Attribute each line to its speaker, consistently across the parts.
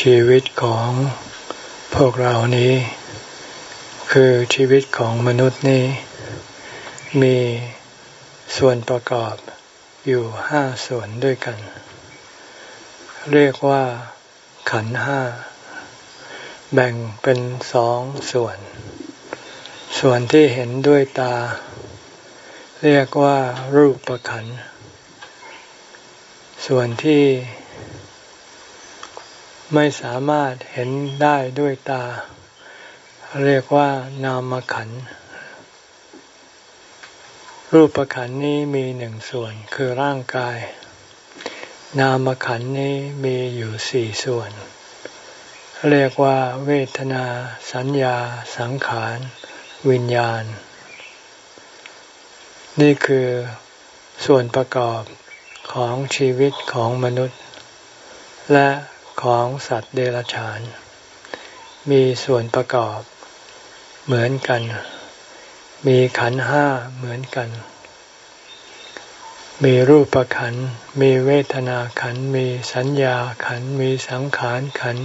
Speaker 1: ชีวิตของพวกเรานี้ คือชีวิตของมนุษย์นี้ มีส่วนประกอบอยู่ห้าส่วนด้วยกัน เรียกว่า ขันห้า แบ่งเป็นสองส่วน ส่วนที่เห็นด้วยตา เรียกว่ารูปประขัน ส่วนที่ ไม่สามารถเห็นได้ด้วยตา เรียกว่านามขัน รูปขันนี้มีหนึ่งส่วนคือร่างกาย นามขันนี้มีอยู่สี่ส่วน เรียกว่า เวทนา สัญญา สังขาร วิญญาณ นี่คือส่วนประกอบของชีวิตของมนุษย์ และ ของสัตว์เดรัจฉาน มีส่วนประกอบเหมือนกัน มีขันห้าเหมือนกัน มีรูปขัน มีเวทนาขัน มีสัญญาขัน มีสังขารขัน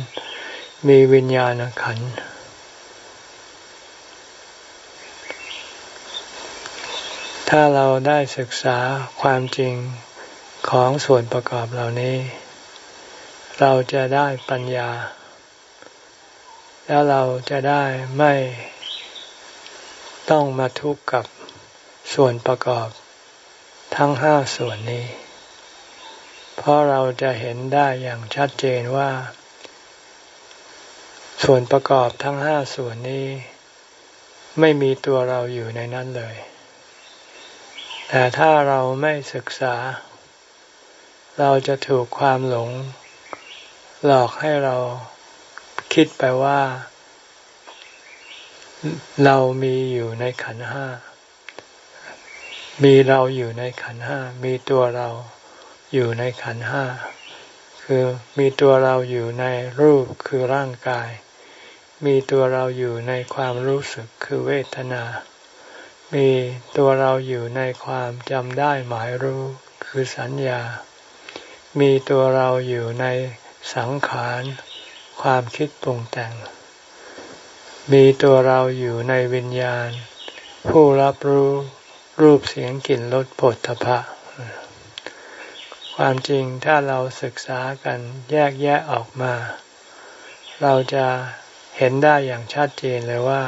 Speaker 1: มีวิญญาณขัน ถ้าเราได้ศึกษาความจริงของส่วนประกอบเหล่านี้ เราจะได้ปัญญา แล้วเราจะได้ไม่ต้องมาทุกข์กับส่วนประกอบทั้งห้าส่วนนี้ เพราะเราจะเห็นได้อย่างชัดเจนว่า ส่วนประกอบทั้งห้าส่วนนี้ ไม่มีตัวเราอยู่ในนั้นเลย แต่ถ้าเราไม่ศึกษา เราจะถูกความหลง หลอกให้เราคิดไปว่า เรามีอยู่ในขันห้า มีเราอยู่ในขันห้า มีตัวเราอยู่ในขันห้า คือมีตัวเราอยู่ในรูปคือร่างกาย มีตัวเราอยู่ในความรู้สึกคือเวทนา มีตัวเราอยู่ในความจำได้หมายรู้คือสัญญา มีตัวเราอยู่ใน สังขาร ความคิดปรุงแต่ง มีตัวเราอยู่ในวิญญาณ ผู้รับรู้รูปเสียงกลิ่นรสผลทพะ ความจริงถ้าเราศึกษากันแยกแยะออกมา เราจะเห็นได้อย่างชัดเจนเลยว่า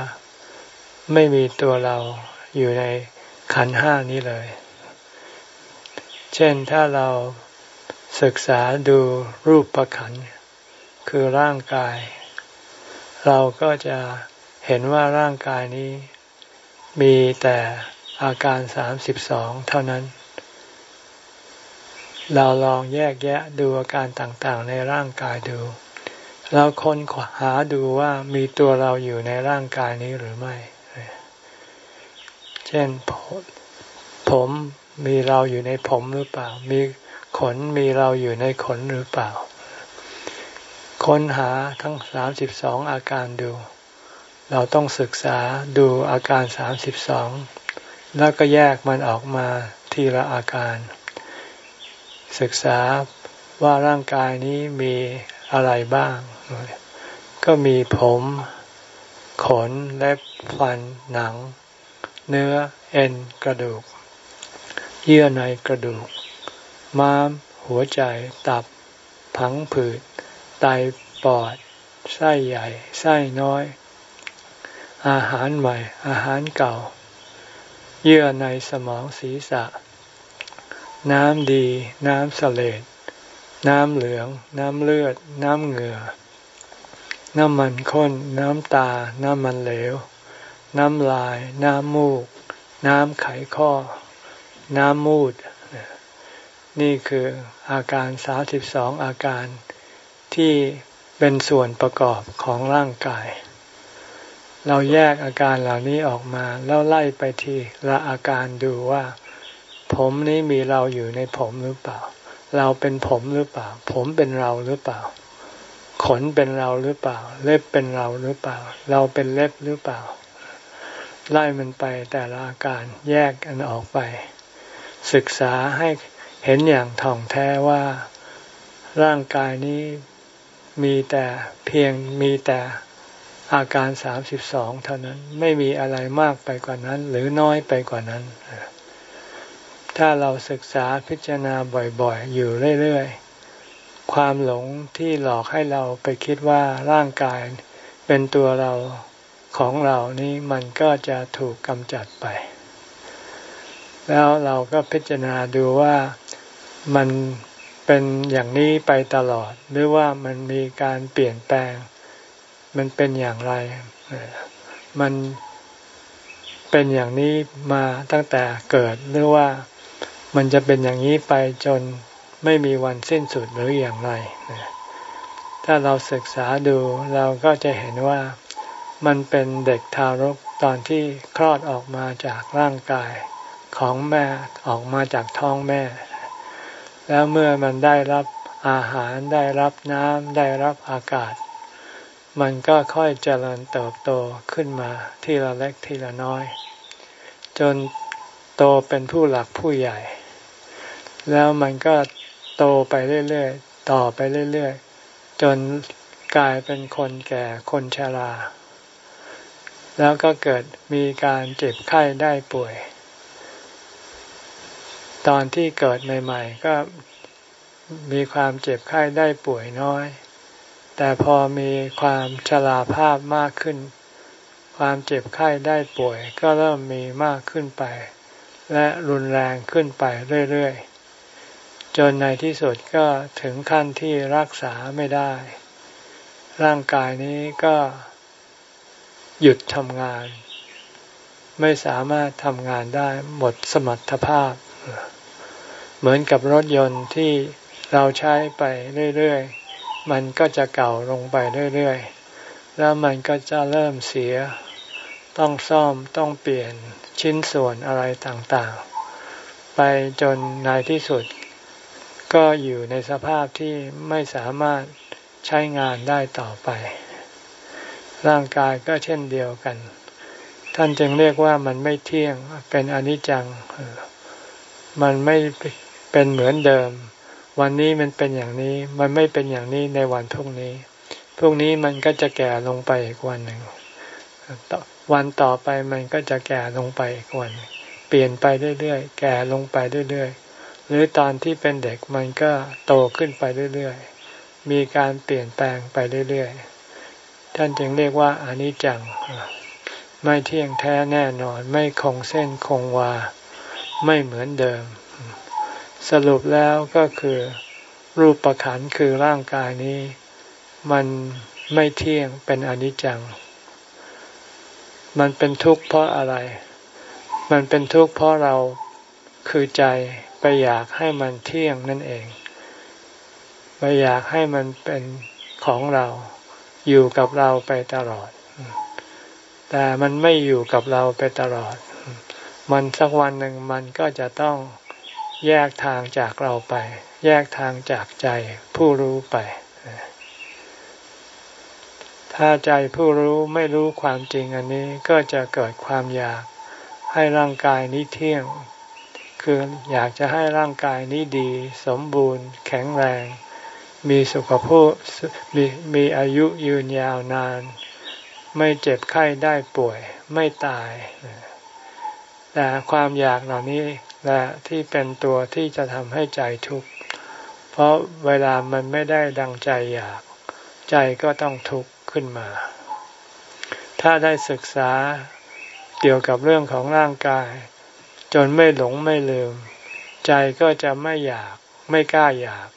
Speaker 1: ไม่มีตัวเราอยู่ในขันห้านี้เลย เช่นถ้าเรา ศึกษาดูรูปประขันคือร่างกาย เราก็จะเห็นว่าร่างกายนี้ มีแต่อาการสามสิบสองเท่านั้น เราลองแยกแยะดูอาการต่างๆ ในร่างกายดูเราค้นหาดูว่ามีตัวเราอยู่ในร่างกายนี้หรือไม่ เช่นผมมีเราอยู่ในผมหรือเปล่า มี ขนมีเราอยู่ในขนหรือเปล่า ค้นหาทั้งสามสิบสองอาการดู เราต้องศึกษาดูอาการสามสิบสองแล้วก็แยกมันออกมาทีละอาการ ศึกษาว่าร่างกายนี้มีอะไรบ้าง ก็มีผม ขน เล็บ ฟัน หนัง เนื้อ เอ็น กระดูก เยื่อในกระดูก ม้าม หัวใจ ตับ ผังผืด ไต ปอด ไส้ใหญ่ ไส้น้อย อาหารใหม่ อาหารเก่า เยื่อในสมองศีรษะ น้ำดี น้ำเสลดน้ำเหลือง น้ำเลือด น้ำเหงื่อ น้ำมันข้น น้ำตา น้ำมันเหลว น้ำลาย น้ำมูก น้ำไขข้อ น้ำมูด นี่คืออาการสาสิบสองอาการที่เป็นส่วนประกอบของร่างกาย เราแยกอาการเหล่านี้ออกมาแล้วไล่ไปทีละอาการดูว่า ผมนี้มีเราอยู่ในผมหรือเปล่า เราเป็นผมหรือเปล่า ผมเป็นเราหรือเปล่า ขนเป็นเราหรือเปล่า เล็บเป็นเราหรือเปล่า เราเป็นเล็บหรือเปล่า ไล่มันไปแต่ละอาการแยกกันออกไป ศึกษาให้ เห็นอย่างท่องแท้ว่าร่างกายนี้มีแต่เพียงมีแต่อาการสามสิบสองเท่านั้นไม่มีอะไรมากไปกว่านั้น หรือน้อยไปกว่านั้น ถ้าเราศึกษาพิจารณาบ่อยๆ อยู่เรื่อยๆ ความหลงที่หลอกให้เราไปคิดว่าร่างกายเป็นตัวเราของเรานี้มันก็จะถูกกำจัดไป แล้วเราก็พิจารณาดูว่ามันเป็นอย่างนี้ไปตลอด หรือว่ามันมีการเปลี่ยนแปลง มันเป็นอย่างไร มันเป็นอย่างนี้มาตั้งแต่เกิดหรือว่ามันจะเป็นอย่างนี้ไปจนไม่มีวันสิ้นสุดหรืออย่างไร ถ้าเราศึกษาดูเราก็จะเห็นว่ามันเป็นเด็กทารกตอนที่คลอดออกมาจากร่างกาย ของแม่ออกมาจากท้องแม่ แล้วเมื่อมันได้รับอาหารได้รับน้ำได้รับอากาศ มันก็ค่อยเจริญเติบโตขึ้นมาทีละเล็กทีละน้อย จนโตเป็นผู้หลักผู้ใหญ่ แล้วมันก็โตไปเรื่อยๆ ต่อไปเรื่อยๆ จนกลายเป็นคนแก่คนชรา แล้วก็เกิดมีการเจ็บไข้ได้ป่วย ตอนที่เกิดใหม่ๆ ก็มีความเจ็บไข้ได้ป่วยน้อย แต่พอมีความชราภาพมากขึ้น ความเจ็บไข้ได้ป่วย ก็เริ่มมีมากขึ้นไป และรุนแรงขึ้นไปเรื่อยๆ จนในที่สุดก็ถึงขั้นที่รักษาไม่ได้ ร่างกายนี้ก็หยุดทำงาน ไม่สามารถทำงานได้หมดสมรรถภาพ เหมือนกับรถยนต์ที่เราใช้ไปเรื่อยๆ มันก็จะเก่าลงไปเรื่อยๆ แล้วมันก็จะเริ่มเสีย ต้องซ่อมต้องเปลี่ยนชิ้นส่วนอะไรต่างๆ ไปจนในที่สุด ก็อยู่ในสภาพที่ไม่สามารถใช้งานได้ต่อไป ร่างกายก็เช่นเดียวกัน ท่านจึงเรียกว่ามันไม่เที่ยงเป็นอนิจจัง มันไม่เป็นเหมือนเดิม วันนี้มันเป็นอย่างนี้ มันไม่เป็นอย่างนี้ในวันพรุ่งนี้ พรุ่งนี้มันก็จะแก่ลงไปอีกวันหนึ่ง วันต่อไปมันก็จะแก่ลงไปอีกวัน เปลี่ยนไปเรื่อยๆ แก่ลงไปเรื่อยๆ หรือตอนที่เป็นเด็กมันก็โตขึ้นไปเรื่อยๆ มีการเปลี่ยนแปลงไปเรื่อยๆ ท่านจึงเรียกว่าอนิจจัง ไม่เที่ยงแท้แน่นอน ไม่คงเส้นคงวา ไม่เหมือนเดิม สรุปแล้วก็คือรูปประขันคือร่างกายนี้ มันไม่เที่ยงเป็นอนิจจัง มันเป็นทุกข์เพราะอะไร มันเป็นทุกข์เพราะเราคือใจไปอยากให้มันเที่ยงนั่นเอง ไปอยากให้มันเป็นของเราอยู่กับเราไปตลอด แต่มันไม่อยู่กับเราไปตลอด มันสักวันหนึ่งมันก็จะต้องแยกทางจากเราไป แยกทางจากใจผู้รู้ไป ถ้าใจผู้รู้ไม่รู้ความจริงอันนี้ก็จะเกิดความอยากให้ร่างกายนี้เที่ยง คืออยากจะให้ร่างกายนี้ดี สมบูรณ์ แข็งแรง มีสุขภาพมีมีอายุยืนยาวนาน ไม่เจ็บไข้ได้ป่วย ไม่ตาย แต่ความอยากเหล่านี้แหละที่เป็นตัวที่จะทำให้ใจทุกข์ เพราะเวลามันไม่ได้ดังใจอยาก ใจก็ต้องทุกข์ขึ้นมา ถ้าได้ศึกษาเกี่ยวกับเรื่องของร่างกาย จนไม่หลงไม่ลืม ใจก็จะไม่อยาก ไม่กล้าอยาก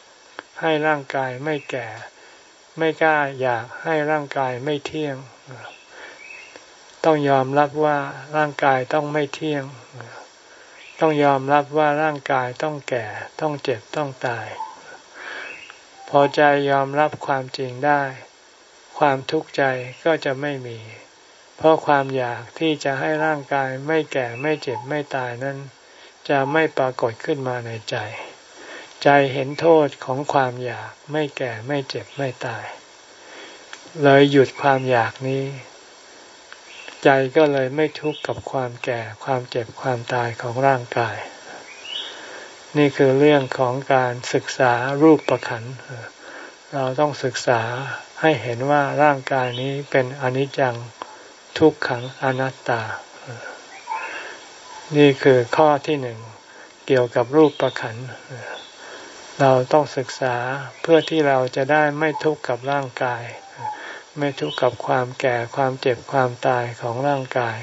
Speaker 1: ให้ร่างกายไม่แก่ ไม่กล้าอยากให้ร่างกายไม่เที่ยง ต้องยอมรับว่าร่างกายต้องไม่เที่ยง ต้องยอมรับว่าร่างกายต้องแก่ ต้องเจ็บต้องตาย พอใจยอมรับความจริงได้ ความทุกข์ใจก็จะไม่มี เพราะความอยากที่จะให้ร่างกายไม่แก่ไม่เจ็บไม่ตายนั้น จะไม่ปรากฏขึ้นมาในใจ ใจเห็นโทษของความอยากไม่แก่ไม่เจ็บไม่ตาย เลยหยุดความอยากนี้ ใจก็เลยไม่ทุกข์กับความแก่ความเจ็บความตายของร่างกาย นี่คือเรื่องของการศึกษารูปประขันเราต้องศึกษาให้เห็นว่าร่างกายนี้เป็นอนิจจังทุกขังอนัตตา นี่คือข้อที่หนึ่งเกี่ยวกับรูปประขันเราต้องศึกษาเพื่อที่เราจะได้ไม่ทุกข์กับร่างกาย ไม่ทุกข์กับความแก่ความเจ็บความตายของร่างกาย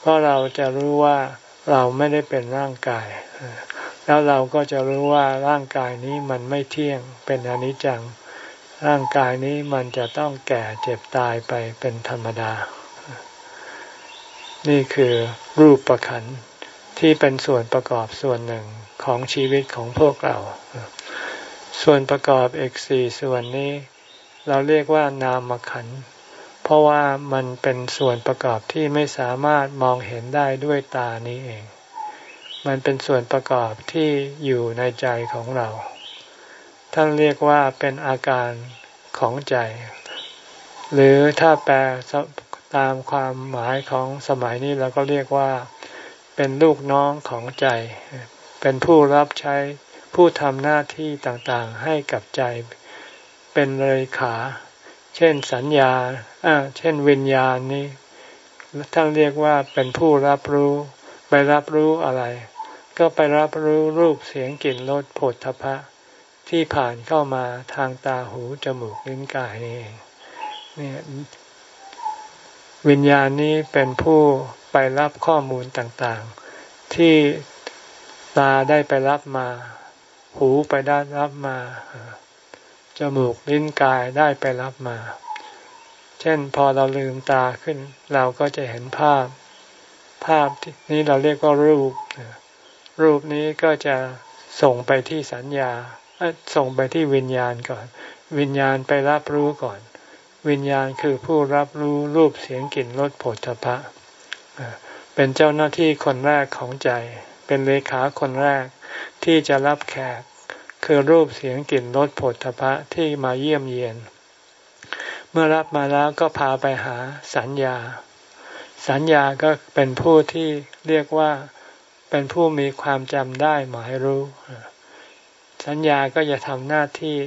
Speaker 1: เพราะเราจะรู้ว่าเราไม่ได้เป็นร่างกาย แล้วเราก็จะรู้ว่าร่างกายนี้มันไม่เที่ยงเป็นอนิจจัง ร่างกายนี้มันจะต้องแก่เจ็บตายไปเป็นธรรมดา นี่คือรูปประขันที่เป็นส่วนประกอบส่วนหนึ่งของชีวิตของพวกเรา ส่วนประกอบอีกสี่ส่วนนี้ เราเรียกว่านามขัน เพราะว่ามันเป็นส่วนประกอบที่ไม่สามารถมองเห็นได้ด้วยตานี้เอง มันเป็นส่วนประกอบที่อยู่ในใจของเรา ท่านเรียกว่าเป็นอาการของใจ หรือถ้าแปลตามความหมายของสมัยนี้เราก็เรียกว่าเป็นลูกน้องของใจ เป็นผู้รับใช้ผู้ทำหน้าที่ต่างๆให้กับใจ เป็นเลยขา เช่นสัญญาเช่นวิญญาณนี้ท่านเรียกว่าเป็นผู้รับรู้ ไปรับรู้อะไร ก็ไปรับรู้รูปเสียงกลิ่นรสผลทพะ ที่ผ่านเข้ามาทางตาหูจมูกลิ้นกายนี่เองนี่วิญญาณนี้เป็นผู้ไปรับข้อมูลต่างๆ ที่ตาได้ไปรับมา หูไปได้รับมา จมูกลิ้นกายได้ไปรับมา เช่นพอเราลืมตาขึ้น เราก็จะเห็นภาพ ภาพนี้เราเรียกว่ารูป รูปนี้ก็จะส่งไปที่สัญญา ส่งไปที่วิญญาณก่อน วิญญาณไปรับรู้ก่อน วิญญาณคือผู้รับรู้รูปเสียงกลิ่นรสผลพะเป็นเจ้าหน้าที่คนแรกของใจ เป็นเลขาคนแรกที่จะรับแขก คือรูปเสียงกลิ่นรสผลทพะที่มาเยี่ยมเยียน เมื่อรับมาแล้วก็พาไปหาสัญญา สัญญาก็เป็นผู้ที่เรียกว่าเป็นผู้มีความจำได้หมายรู้ สัญญาก็จะทำหน้าที่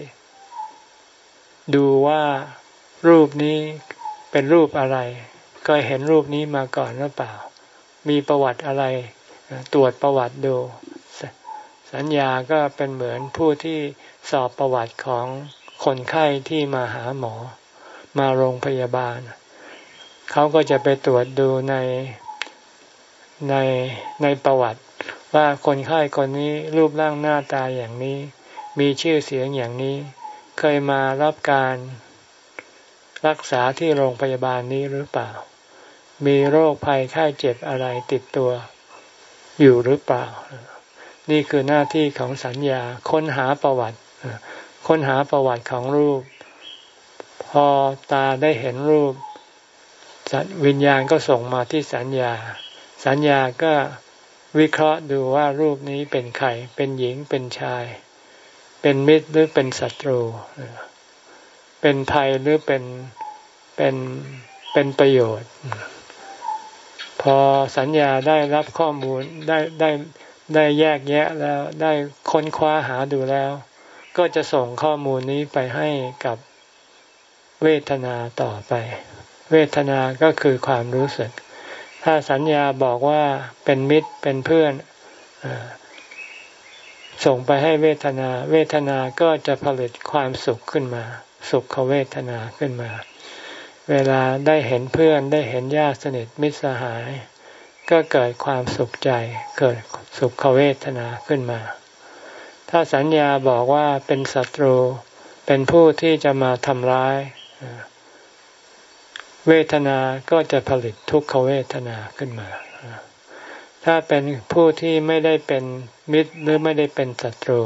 Speaker 1: ดูว่ารูปนี้เป็นรูปอะไรเคยเห็นรูปนี้มาก่อนหรือเปล่า มีประวัติอะไร ตรวจประวัติดู สัญญาก็เป็นเหมือนผู้ที่สอบประวัติของคนไข้ที่มาหาหมอ มาโรงพยาบาล เขาก็จะไปตรวจดูในในในประวัติ ว่าคนไข้คนนี้รูปร่างหน้าตาอย่างนี้ มีชื่อเสียงอย่างนี้ เคยมารับการรักษาที่โรงพยาบาลนี้หรือเปล่า มีโรคภัยไข้เจ็บอะไรติดตัวอยู่หรือเปล่า นี่คือหน้าที่ของสัญญาค้นหาประวัติ ค้นหาประวัติของรูป พอตาได้เห็นรูป วิญญาณก็ส่งมาที่สัญญา สัญญาก็วิเคราะห์ดูว่ารูปนี้เป็นใคร เป็นหญิงเป็นชาย เป็นมิตรหรือเป็นศัตรู เป็นภัยหรือเป็นเป็นเป็นประโยชน์ พอสัญญาได้รับข้อมูลได้ได้ ได้แยกแยะแล้วได้ค้นคว้าหาดูแล้ว ก็จะส่งข้อมูลนี้ไปให้กับเวทนาต่อไป เวทนาก็คือความรู้สึก ถ้าสัญญาบอกว่าเป็นมิตรเป็นเพื่อนอส่งไปให้เวทนา เวทนาก็จะผลิตความสุขขึ้นมา สุขเวทนาขึ้นมา เวลาได้เห็นเพื่อนได้เห็นญาติสนิทมิตรสหาย ก็เกิดความสุขใจ เกิดสุขเวทนาขึ้นมา ถ้าสัญญาบอกว่าเป็นศัตรู เป็นผู้ที่จะมาทำร้าย เวทนาก็จะผลิตทุกขเวทนาขึ้นมา ถ้าเป็นผู้ที่ไม่ได้เป็นมิตรหรือไม่ได้เป็นศัตรู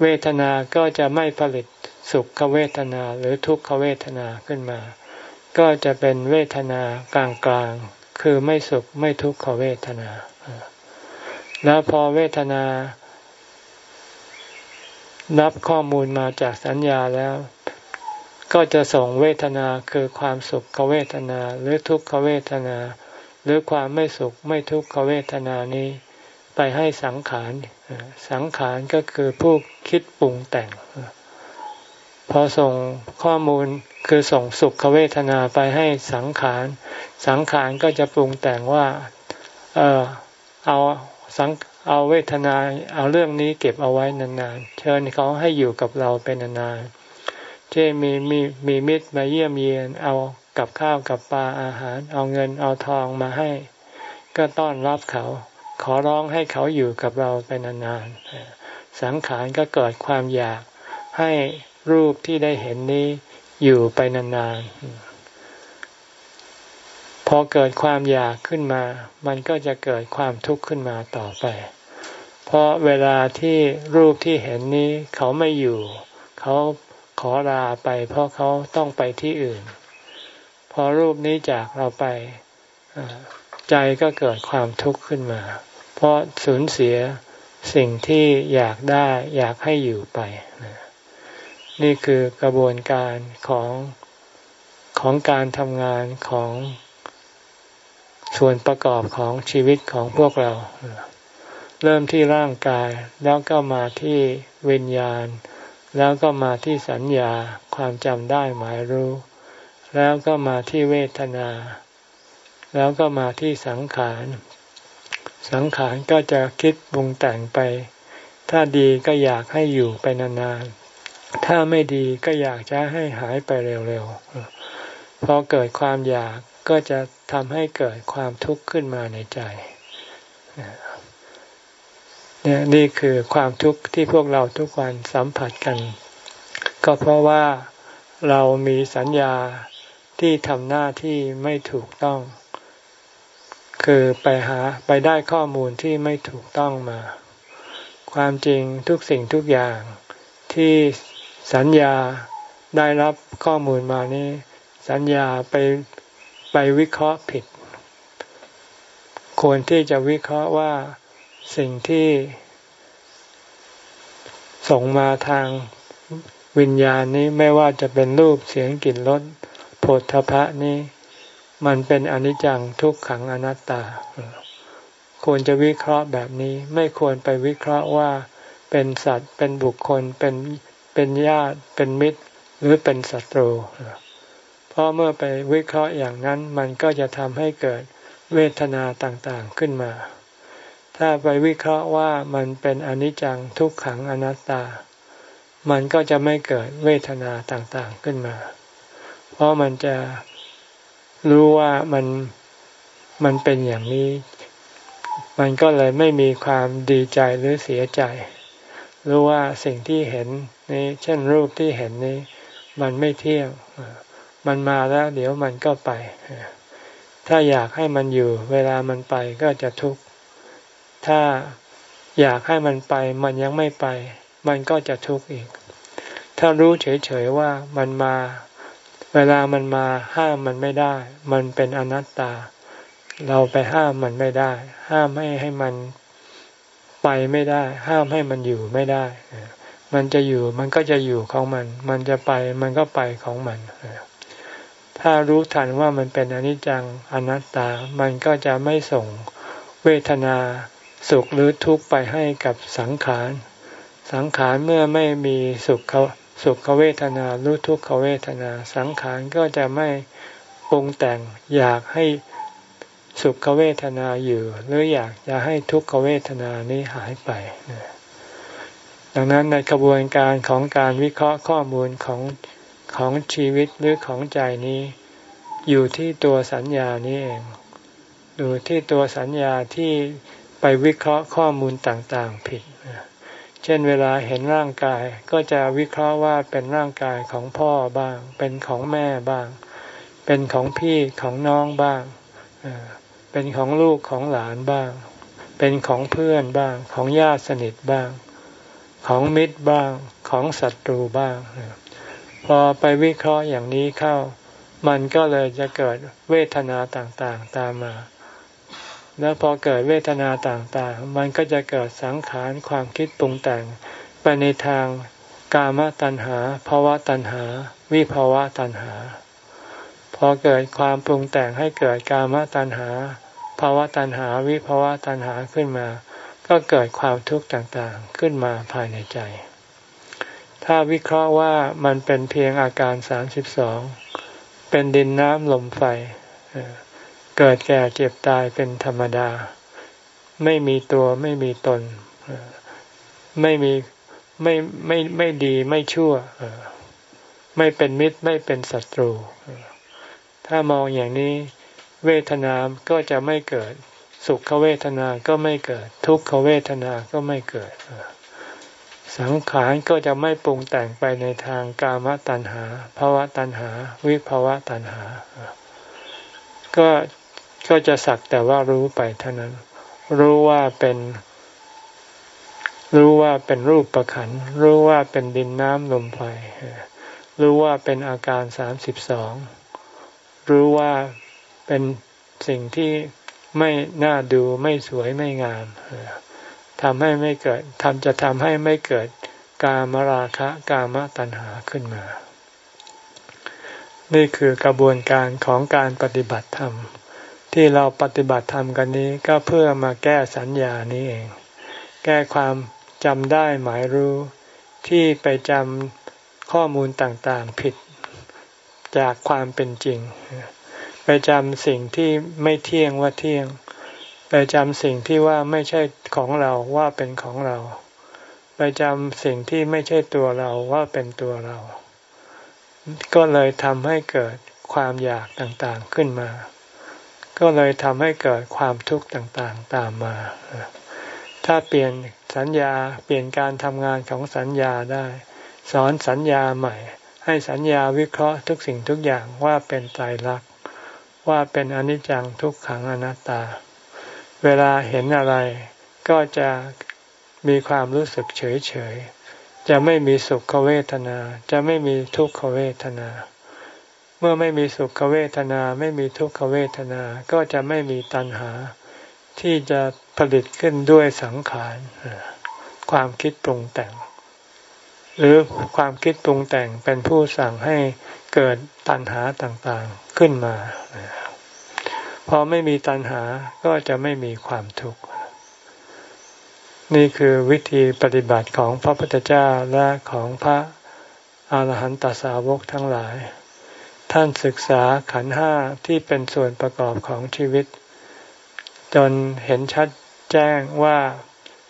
Speaker 1: เวทนาก็จะไม่ผลิตสุขเวทนาหรือทุกขเวทนาขึ้นมา ก็จะเป็นเวทนากลาง คือไม่สุขไม่ทุกขเวทนา แล้วพอเวทนารับข้อมูลมาจากสัญญาแล้ว ก็จะส่งเวทนาคือความสุขเวทนา หรือทุกขเวทนา หรือความไม่สุขไม่ทุกขเวทนานี้ ไปให้สังขาร สังขารก็คือผู้คิดปรุงแต่ง พอส่งข้อมูล คือส่งสุขเวทนาไปให้สังขาร สังขารก็จะปรุงแต่งว่า เออเอาสังเอาเวทนา เอาเรื่องนี้เก็บเอาไว้นานๆ เชิญเขาให้อยู่กับเราเป็นนานๆเช่นมีมีมีมิตรมาเยี่ยมเยียน เอากับข้าวกับปลาอาหาร เอาเงินเอาทองมาให้ ก็ต้อนรับเขา ขอร้องให้เขาอยู่กับเราเป็นนานๆสังขารก็เกิดความอยากให้รูปที่ได้เห็นนี้ อยู่ไปนานๆ พอเกิดความอยากขึ้นมา มันก็จะเกิดความทุกข์ขึ้นมาต่อไป เพราะเวลาที่รูปที่เห็นนี้เขาไม่อยู่ เขาขอลาไป เพราะเขาต้องไปที่อื่น พอรูปนี้จากเราไปใจก็เกิดความทุกข์ขึ้นมา เพราะสูญเสียสิ่งที่อยากได้อยากให้อยู่ไป นี่คือกระบวนการของของการทำงานของส่วนประกอบของชีวิตของพวกเรา เริ่มที่ร่างกายแล้วก็มาที่วิญญาณ แล้วก็มาที่สัญญาความจำได้หมายรู้ แล้วก็มาที่เวทนา แล้วก็มาที่สังขาร สังขารก็จะคิดบุงแต่งไป ถ้าดีก็อยากให้อยู่ไปนานๆ ถ้าไม่ดีก็อยากจะให้หายไปเร็วๆ พอเกิดความอยากก็จะทำให้เกิดความทุกข์ขึ้นมาในใจเนี่ยนี่คือความทุกข์ที่พวกเราทุกวันสัมผัสกัน ก็เพราะว่าเรามีสัญญาที่ทำหน้าที่ไม่ถูกต้อง คือไปหาไปได้ข้อมูลที่ไม่ถูกต้องมา ความจริงทุกสิ่งทุกอย่างที่ สัญญาได้รับข้อมูลมานี้ สัญญาไปไปวิเคราะห์ผิด ควรที่จะวิเคราะห์ว่าสิ่งที่ส่งมาทางวิญญาณนี้ไม่ว่าจะเป็นรูปเสียงกลิ่นรสโผฏฐพะนี้ มันเป็นอนิจจังทุกขังอนัตตา ควรจะวิเคราะห์แบบนี้ไม่ควรไปวิเคราะห์ว่าเป็นสัตว์เป็นบุคคลเป็น เป็นญาติเป็นมิตรหรือเป็นศัตรู เพราะเมื่อไปวิเคราะห์อย่างนั้นมันก็จะทำให้เกิดเวทนาต่างๆขึ้นมา ถ้าไปวิเคราะห์ว่ามันเป็นอนิจจังทุกขังอนัตตา มันก็จะไม่เกิดเวทนาต่างๆขึ้นมา เพราะมันจะรู้ว่ามันมันเป็นอย่างนี้ มันก็เลยไม่มีความดีใจหรือเสียใจ รู้ว่าสิ่งที่เห็น นี้เช่นรูปที่เห็นนี้ มันไม่เที่ยงมันมาแล้วเดี๋ยวมันก็ไป ถ้าอยากให้มันอยู่ เวลามันไปก็จะทุกข์ ถ้าอยากให้มันไป มันยังไม่ไป มันก็จะทุกข์อีก ถ้ารู้เฉยๆว่ามันมา เวลามันมาห้ามมันไม่ได้ มันเป็นอนัตตา เราไปห้ามมันไม่ได้ ห้ามไม่ให้มันไปไม่ได้ ห้ามให้มันอยู่ไม่ได้ มันจะอยู่มันก็จะอยู่ของมัน มันจะไปมันก็ไปของมัน ถ้ารู้ทันว่ามันเป็นอนิจจังอนัตตา มันก็จะไม่ส่งเวทนาสุขหรือทุกข์ไปให้กับสังขาร สังขารเมื่อไม่มีสุขสุขเวทนาหรือทุกขเวทนา สังขารก็จะไม่ปรุงแต่งอยากให้สุขเวทนาอยู่ หรืออยากจะให้ทุกขเวทนานี้หายไป ดังนั้นในกระบวนการของการวิเคราะห์ข้อมูลของของชีวิตหรือของใจนี้ อยู่ที่ตัวสัญญานี้เองอยู่ที่ตัวสัญญาที่ไปวิเคราะห์ข้อมูลต่างๆผิด เช่นเวลาเห็นร่างกายก็จะวิเคราะห์ว่าเป็นร่างกายของพ่อบ้าง เป็นของแม่บ้าง เป็นของพี่ของน้องบ้าง เป็นของลูกของหลานบ้าง เป็นของเพื่อนบ้าง ของญาติสนิทบ้าง ของมิตรบ้างของศัตรูบ้าง พอไปวิเคราะห์อย่างนี้เข้า มันก็เลยจะเกิดเวทนาต่างๆตามมา แล้วพอเกิดเวทนาต่างๆ มันก็จะเกิดสังขารความคิดปรุงแต่งไปในทางกามตัณหาภาวะตัณหา วิภาวะตัณหา พอเกิดความปรุงแต่งให้เกิดกามตัณหาภาวะตัณหา วิภาวะตัณหาขึ้นมา ก็เกิดความทุกข์ต่างๆขึ้นมาภายในใจ ถ้าวิเคราะห์ว่ามันเป็นเพียงอาการสามสิบสองเป็นดินน้ำลมไฟ เกิดแก่เจ็บตายเป็นธรรมดา ไม่มีตัวไม่มีตน ไม่มีไม่ไม่ไม่ดีไม่ชั่ว ไม่เป็นมิตรไม่เป็นศัตรู ถ้ามองอย่างนี้เวทนาก็จะไม่เกิด สุขเวทนาก็ไม่เกิด ทุกขเวทนาก็ไม่เกิด สังขารก็จะไม่ปรุงแต่งไปในทางกามตัณหาภาวะตัณหา วิภาวะตัณหา ก็ก็จะสักแต่ว่ารู้ไปเท่านั้น รู้ว่าเป็น รู้ว่าเป็นรูปประขัน รู้ว่าเป็นดินน้ำลมไฟรู้ว่าเป็นอาการสามสิบสอง รู้ว่าเป็นสิ่งที่ ไม่น่าดูไม่สวยไม่งามทำให้ไม่เกิดทำจะทำให้ไม่เกิดกามราคะกามตัณหาขึ้นมา นี่คือกระบวนการของการปฏิบัติธรรม ที่เราปฏิบัติธรรมกันนี้ก็เพื่อมาแก้สัญญานี้เอง แก้ความจำได้หมายรู้ที่ไปจำข้อมูลต่างๆผิดจากความเป็นจริง ไปจำสิ่งที่ไม่เที่ยงว่าเที่ยง ไปจำสิ่งที่ว่าไม่ใช่ของเราว่าเป็นของเรา ไปจำสิ่งที่ไม่ใช่ตัวเราว่าเป็นตัวเรา ก็เลยทำให้เกิดความอยากต่างๆขึ้นมา ก็เลยทำให้เกิดความทุกข์ต่างๆตามมา ถ้าเปลี่ยนสัญญาเปลี่ยนการทำงานของสัญญาได้ สอนสัญญาใหม่ ให้สัญญาวิเคราะห์ทุกสิ่งทุกอย่างว่าเป็นไตรลักษณ ว่าเป็นอนิจจังทุกขังอนัตตา เวลาเห็นอะไรก็จะมีความรู้สึกเฉยเฉยจะไม่มีสุขเวทนา จะไม่มีทุกขเวทนา เมื่อไม่มีสุขเวทนาไม่มีทุกขเวทนา ก็จะไม่มีตัณหา ที่จะผลิตขึ้นด้วยสังขารความคิดปรุงแต่ง หรือความคิดปรุงแต่งเป็นผู้สั่งให้เกิดตัณหาต่างๆ ขึ้นมาพอไม่มีตัณหาก็จะไม่มีความทุกข์ นี่คือวิธีปฏิบัติของพระพุทธเจ้าและของพระอาหารหันตสาวกทั้งหลาย ท่านศึกษาขันห้าที่เป็นส่วนประกอบของชีวิต จนเห็นชัดแจ้งว่า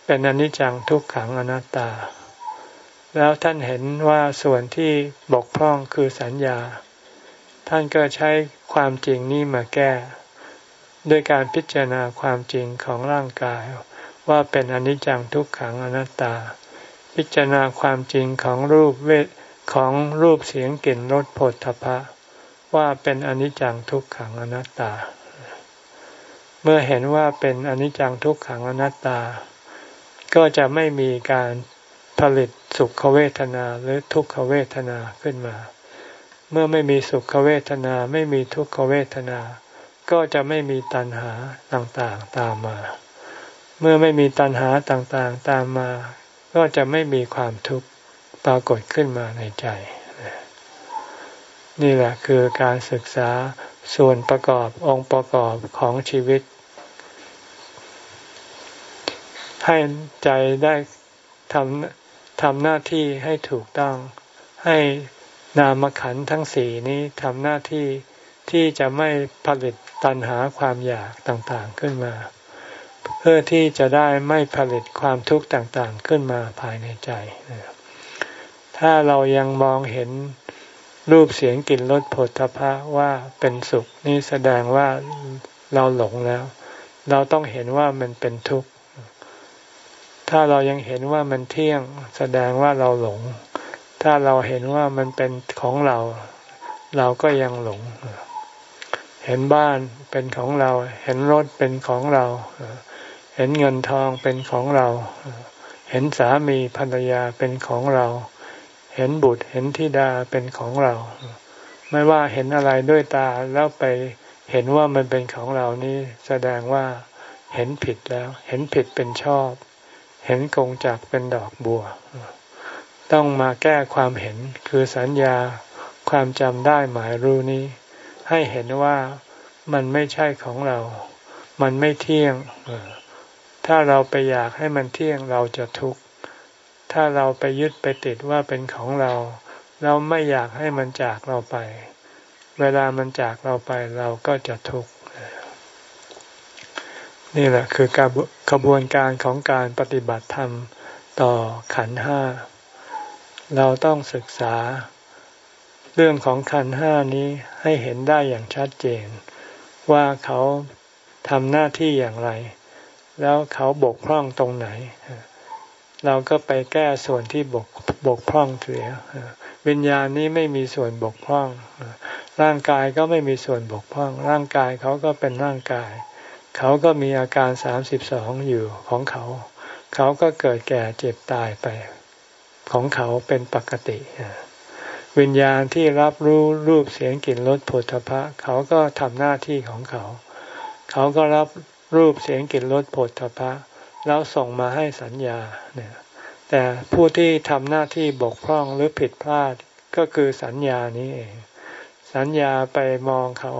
Speaker 1: เป็นอนิจจังทุกขังอนัตตา แล้วท่านเห็นว่าส่วนที่บกพร่องคือสัญญา ท่านก็ใช้ความจริงนี้มาแก้ ด้วยการพิจารณาความจริงของร่างกาย ว่าเป็นอนิจจังทุกขังอนัตตา พิจารณาความจริงของรูปเวทของรูปเสียงกลิ่นรสผลทพะ ว่าเป็นอนิจจังทุกขังอนัตตา เมื่อเห็นว่าเป็นอนิจจังทุกขังอนัตตา ก็จะไม่มีการผลิตสุขเวทนาหรือทุกขเวทนาขึ้นมา เมื่อไม่มีสุขเวทนา ไม่มีทุกขเวทนา ก็จะไม่มีตัณหาต่างๆตามมา เมื่อไม่มีตัณหาต่างๆตามมา ก็จะไม่มีความทุกข์ปรากฏขึ้นมาในใจ นี่แหละคือการศึกษาส่วนประกอบองค์ประกอบของชีวิต ให้ใจได้ทำทำหน้าที่ให้ถูกต้องให้ นามขันทั้งสี่นี้ทำหน้าที่ที่จะไม่ผลิตตัณหาความอยากต่างๆขึ้นมา เพื่อที่จะได้ไม่ผลิตความทุกข์ต่างๆขึ้นมาภายในใจ ถ้าเรายังมองเห็นรูปเสียงกลิ่นรสผลทพะว่าเป็นสุขนี่แสดงว่าเราหลงแล้ว เราต้องเห็นว่ามันเป็นทุกข์ ถ้าเรายังเห็นว่ามันเที่ยง แสดงว่าเราหลง ถ้าเราเห็นว่ามันเป็นของเรา เราก็ยังหลง เห็นบ้านเป็นของเรา เห็นรถเป็นของเรา เห็นเงินทองเป็นของเรา เห็นสามีภรรยาเป็นของเรา เห็นบุตรเห็นธิดาเป็นของเรา ไม่ว่าเห็นอะไรด้วยตาแล้วไปเห็นว่ามันเป็นของเรานี่แสดงว่าเห็นผิดแล้ว เห็นผิดเป็นชอบ เห็นกงจักเป็นดอกบัว ต้องมาแก้ความเห็นคือสัญญาความจำได้หมายรู้นี้ ให้เห็นว่ามันไม่ใช่ของเรา มันไม่เที่ยง ถ้าเราไปอยากให้มันเที่ยงเราจะทุกข์ ถ้าเราไปยึดไปติดว่าเป็นของเรา เราไม่อยากให้มันจากเราไป เวลามันจากเราไปเราก็จะทุกข์ นี่แหละคือกระบวนการของการปฏิบัติธรรมต่อขันห้า เราต้องศึกษา เรื่องของขันห้านี้ให้เห็นได้อย่างชัดเจน ว่าเขาทำหน้าที่อย่างไร แล้วเขาบกพร่องตรงไหน เราก็ไปแก้ส่วนที่บกบกพร่องเสียวิญญาณนี้ไม่มีส่วนบกพร่อง ร่างกายก็ไม่มีส่วนบกพร่อง ร่างกายเขาก็เป็นร่างกาย เขาก็มีอาการสามสิบสองอยู่ของเขา เขาก็เกิดแก่เจ็บตายไป ของเขาเป็นปกติ วิญญาณที่รับรู้รูปเสียงกลิ่นรสผลทพะเขาก็ทำหน้าที่ของเขา เขาก็รับรูปเสียงกลิ่นรสผลทพะแล้วส่งมาให้สัญญาเนี่ยแต่ผู้ที่ทำหน้าที่บกพร่องหรือผิดพลาดก็คือสัญญานี้เอง สัญญาไปมองเขา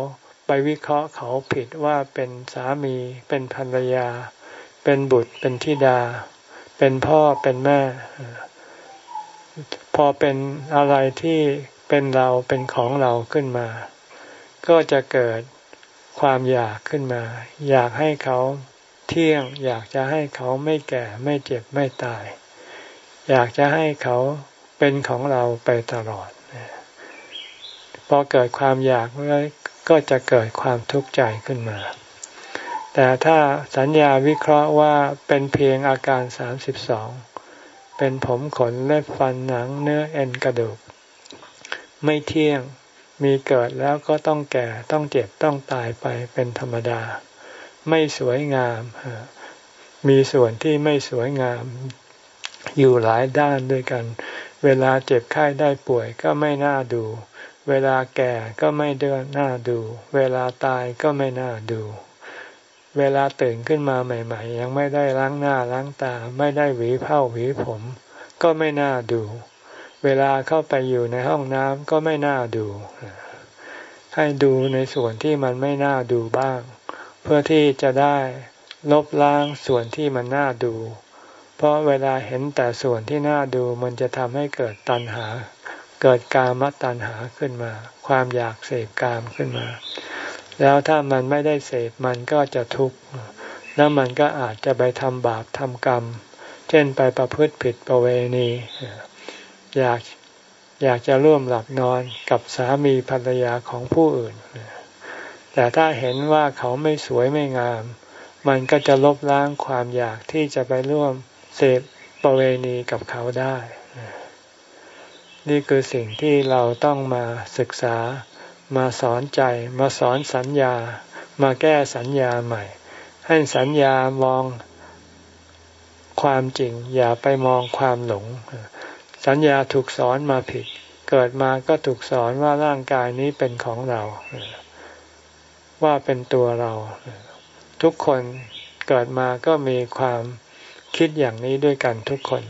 Speaker 1: ไปวิเคราะห์เขาผิดว่าเป็นสามี เป็นภรรยา เป็นบุตรเป็นธิดา เป็นพ่อเป็นแม่ พอเป็นอะไรที่เป็นเราเป็นของเราขึ้นมา ก็จะเกิดความอยากขึ้นมา อยากให้เขาเที่ยง อยากจะให้เขาไม่แก่ไม่เจ็บไม่ตาย อยากจะให้เขาเป็นของเราไปตลอดพอเกิดความอยากแล้วก็จะเกิดความทุกข์ใจขึ้นมา แต่ถ้าสัญญาวิเคราะห์ว่าเป็นเพียงอาการสามสิบสอง เป็นผมขนเล็บฟันหนังเนื้อเอ็นกระดูก ไม่เที่ยงมีเกิดแล้วก็ต้องแก่ต้องเจ็บต้องตายไปเป็นธรรมดา ไม่สวยงาม มีส่วนที่ไม่สวยงามอยู่หลายด้านด้วยกัน เวลาเจ็บไข้ได้ป่วยก็ไม่น่าดู เวลาแก่ก็ไม่เดินหน้าดู เวลาตายก็ไม่น่าดู เวลาตื่นขึ้นมาใหม่ ๆ ยังไม่ได้ล้างหน้าล้างตา ไม่ได้หวีผ้าหวีผม ก็ไม่น่าดู เวลาเข้าไปอยู่ในห้องน้ำก็ไม่น่าดู ให้ดูในส่วนที่มันไม่น่าดูบ้าง เพื่อที่จะได้ลบล้างส่วนที่มันน่าดู เพราะเวลาเห็นแต่ส่วนที่น่าดูมันจะทำให้เกิดตัณหา เกิดกามตัณหาขึ้นมา ความอยากเสพกามขึ้นมา แล้วถ้ามันไม่ได้เสพมันก็จะทุกข์แล้วมันก็อาจจะไปทำบาปทำกรรม เช่นไปประพฤติผิดประเวณี อยากอยากจะร่วมหลับนอนกับสามีภรรยาของผู้อื่น แต่ถ้าเห็นว่าเขาไม่สวยไม่งาม มันก็จะลบล้างความอยากที่จะไปร่วมเสพประเวณีกับเขาได้ นี่คือสิ่งที่เราต้องมาศึกษา มาสอนใจ มาสอนสัญญา มาแก้สัญญาใหม่ ให้สัญญามองความจริง อย่าไปมองความหลง สัญญาถูกสอนมาผิด เกิดมาก็ถูกสอนว่าร่างกายนี้เป็นของเรา ว่าเป็นตัวเรา ทุกคนเกิดมาก็มีความคิดอย่างนี้ด้วยกันทุกคน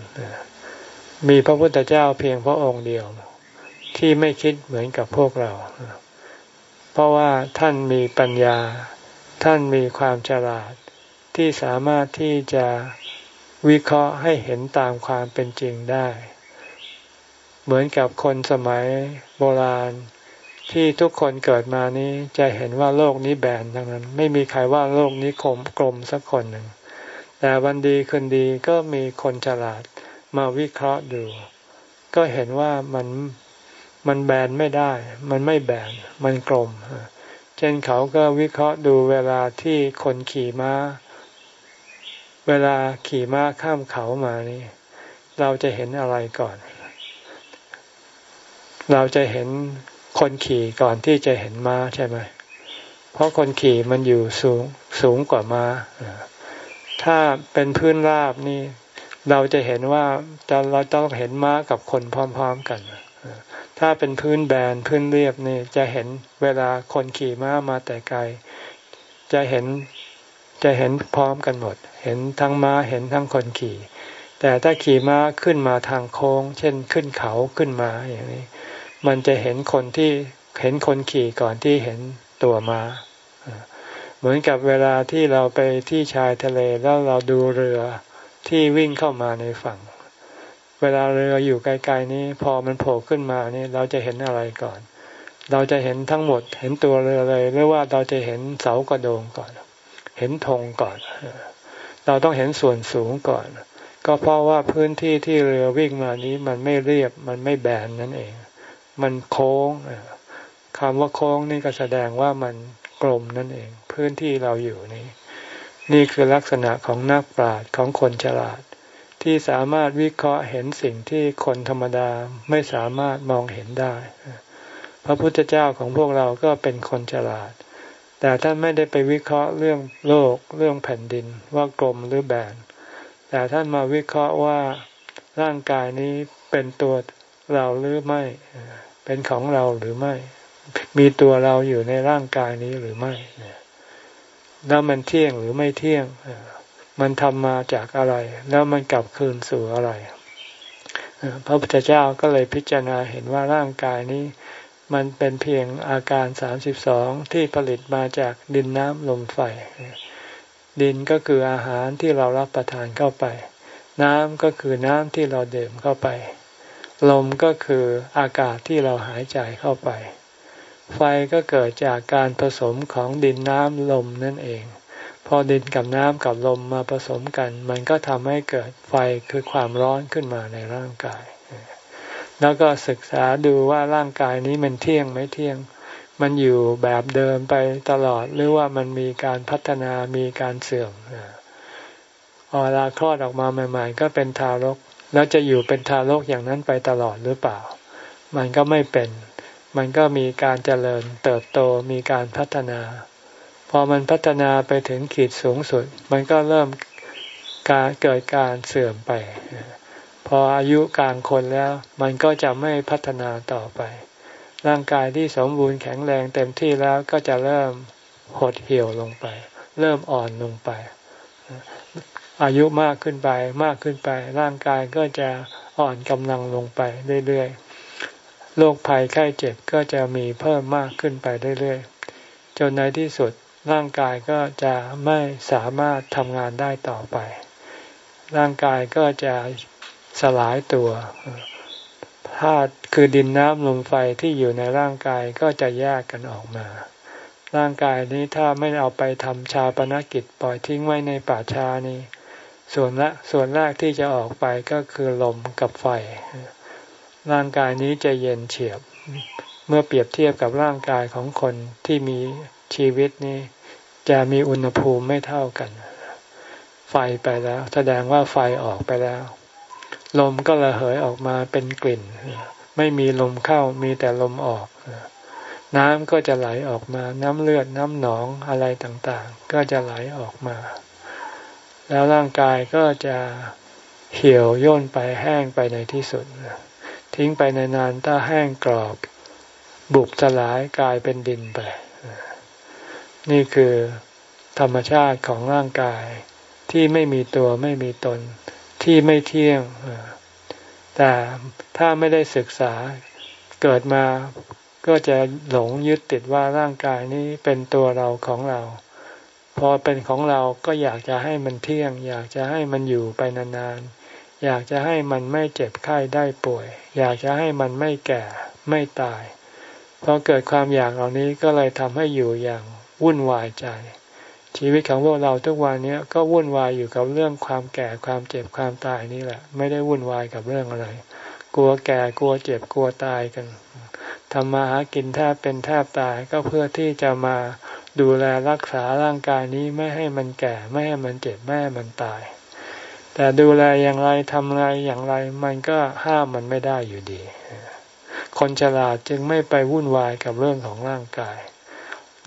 Speaker 1: มีพระพุทธเจ้าเพียงพระองค์เดียว ที่ไม่คิดเหมือนกับพวกเรา เพราะว่าท่านมีปัญญา ท่านมีความฉลาด ที่สามารถที่จะวิเคราะห์ให้เห็นตามความเป็นจริงได้ เหมือนกับคนสมัยโบราณ ที่ทุกคนเกิดมานี้จะเห็นว่าโลกนี้แบนทั้งนั้น ไม่มีใครว่าโลกนี้คมกลมสักคนหนึ่ง แต่วันดีคืนดีก็มีคนฉลาดมาวิเคราะห์ดู ก็เห็นว่ามัน มันแบนไม่ได้ มันไม่แบน มันกลม เช่นเขาก็วิเคราะห์ดูเวลาที่คนขี่ม้า เวลาขี่ม้าข้ามเขามานี่ เราจะเห็นอะไรก่อน เราจะเห็นคนขี่ก่อนที่จะเห็นม้าใช่ไหม เพราะคนขี่มันอยู่สูงสูงกว่าม้า ถ้าเป็นพื้นราบนี่ เราจะเห็นว่าเราต้องเห็นม้ากับคนพร้อม ๆ กัน ถ้าเป็นพื้นแบนพื้นเรียบนี่จะเห็นเวลาคนขี่ม้ามาแต่ไกล จะเห็นจะเห็นพร้อมกันหมด เห็นทั้งม้าเห็นทั้งคนขี่ แต่ถ้าขี่ม้าขึ้นมาทางโค้ง เช่นขึ้นเขาขึ้นมาอย่างนี้ มันจะเห็นคนที่เห็นคนขี่ก่อนที่เห็นตัวมา้ามือนกับเวลาที่เราไปที่ชายทะเลแล้วเราดูเรือที่วิ่งเข้ามาในฝั่ง วลาเรืออยู่ไกลๆนี้ พอมันโผล่ขึ้นมานี่เราจะเห็นอะไรก่อน เราจะเห็นทั้งหมด เห็นตัวเรือเลยหรือว่าเราจะเห็นเสากระโดงก่อน เห็นธงก่อน เราต้องเห็นส่วนสูงก่อน ก็เพราะว่าพื้นที่ที่เรือวิ่งมานี้มันไม่เรียบมันไม่แบนนั่นเอง มันโค้งคำว่าโค้งนี่ก็แสดงว่ามันกลมนั่นเอง พื้นที่เราอยู่นี้ นี่คือลักษณะของนักปราชญ์ของคนฉลาด ที่สามารถวิเคราะห์เห็นสิ่งที่คนธรรมดาไม่สามารถมองเห็นได้ พระพุทธเจ้าของพวกเราก็เป็นคนฉลาด แต่ท่านไม่ได้ไปวิเคราะห์เรื่องโลกเรื่องแผ่นดินว่ากลมหรือแบน แต่ท่านมาวิเคราะห์ว่าร่างกายนี้เป็นตัวเราหรือไม่ เป็นของเราหรือไม่ มีตัวเราอยู่ในร่างกายนี้หรือไม่ แล้วมันเที่ยงหรือไม่เที่ยง มันทำมาจากอะไร แล้วมันกลับคืนสู่อะไรพระพุทธเจ้าก็เลยพิจารณาเห็นว่าร่างกายนี้ มันเป็นเพียงอาการสามสิบสองที่ผลิตมาจากดินน้ำลมไฟ ดินก็คืออาหารที่เรารับประทานเข้าไป น้ำก็คือน้ำที่เราดื่มเข้าไป ลมก็คืออากาศที่เราหายใจเข้าไป ไฟก็เกิดจากการผสมของดินน้ำลมนั่นเอง พอดินกับน้ำกับลมมาผสมกัน มันก็ทำให้เกิดไฟคือความร้อนขึ้นมาในร่างกาย แล้วก็ศึกษาดูว่าร่างกายนี้มันเที่ยงไม่เที่ยง มันอยู่แบบเดิมไปตลอดหรือว่ามันมีการพัฒนามีการเสื่อมพอเวลาคลอดออกมาใหม่ ๆ ก็เป็นทารก แล้วจะอยู่เป็นทารกอย่างนั้นไปตลอดหรือเปล่า มันก็ไม่เป็น มันก็มีการเจริญเติบโตมีการพัฒนา อมันพัฒนาไปถึงขีดสูงสุด มันก็เริ่มการเกิดการเสื่อมไป พออายุกลางคนแล้ว มันก็จะไม่พัฒนาต่อไป ร่างกายที่สมบูรณ์แข็งแรงเต็มที่แล้วก็จะเริ่มหดเหี่ยวลงไป เริ่มอ่อนลงไป อายุมากขึ้นไปมากขึ้นไป ร่างกายก็จะอ่อนกำลังลงไปเรื่อยๆโรคภัยไข้เจ็บก็จะมีเพิ่มมากขึ้นไปเรื่อยๆจนในที่สุด ร่างกายก็จะไม่สามารถทำงานได้ต่อไป ร่างกายก็จะสลายตัวธาตุคือดินน้ำลมไฟที่อยู่ในร่างกายก็จะแยกกันออกมา ร่างกายนี้ถ้าไม่เอาไปทำชาปนกิจปล่อยทิ้งไว้ในป่าชานี้ ส่วนละส่วนแรกที่จะออกไปก็คือลมกับไฟ ร่างกายนี้จะเย็นเฉียบ เมื่อเปรียบเทียบกับร่างกายของคนที่มีชีวิตนี้ จะมีอุณหภูมิไม่เท่ากัน ไฟไปแล้ว แสดงว่าไฟออกไปแล้ว ลมก็ระเหยออกมาเป็นกลิ่น ไม่มีลมเข้ามีแต่ลมออก น้ำก็จะไหลออกมา น้ำเลือดน้ำหนองอะไรต่างๆ ก็จะไหลออกมา แล้วร่างกายก็จะเหี่ยวย่นไปแห้งไปในที่สุด ทิ้งไปในนานถ้าแห้งกรอบ บุบสลายกลายเป็นดินไป นี่คือธรรมชาติของร่างกายที่ไม่มีตัวไม่มีตนที่ไม่เที่ยง แต่ถ้าไม่ได้ศึกษาเกิดมาก็จะหลงยึดติดว่าร่างกายนี้เป็นตัวเราของเรา พอเป็นของเราก็อยากจะให้มันเที่ยง อยากจะให้มันอยู่ไปนานๆ อยากจะให้มันไม่เจ็บไข้ได้ป่วย อยากจะให้มันไม่แก่ไม่ตายพอเกิดความอยากเหล่านี้ก็เลยทำให้อยู่อย่าง วุ่นวายใจ ชีวิตของพวกเราทุกวันนี้ก็วุ่นวายอยู่กับเรื่องความแก่ความเจ็บความตายนี่แหละ ไม่ได้วุ่นวายกับเรื่องอะไร กลัวแก่กลัวเจ็บกลัวตายกันทำมาหากินแทบเป็นแทบตายก็เพื่อที่จะมาดูแลรักษาร่างกายนี้ไม่ให้มันแก่ไม่ให้มันเจ็บไม่ให้มันตาย แต่ดูแลอย่างไรทำอะไรอย่างไรมันก็ห้ามมันไม่ได้อยู่ดี คนฉลาดจึงไม่ไปวุ่นวายกับเรื่องของร่างกาย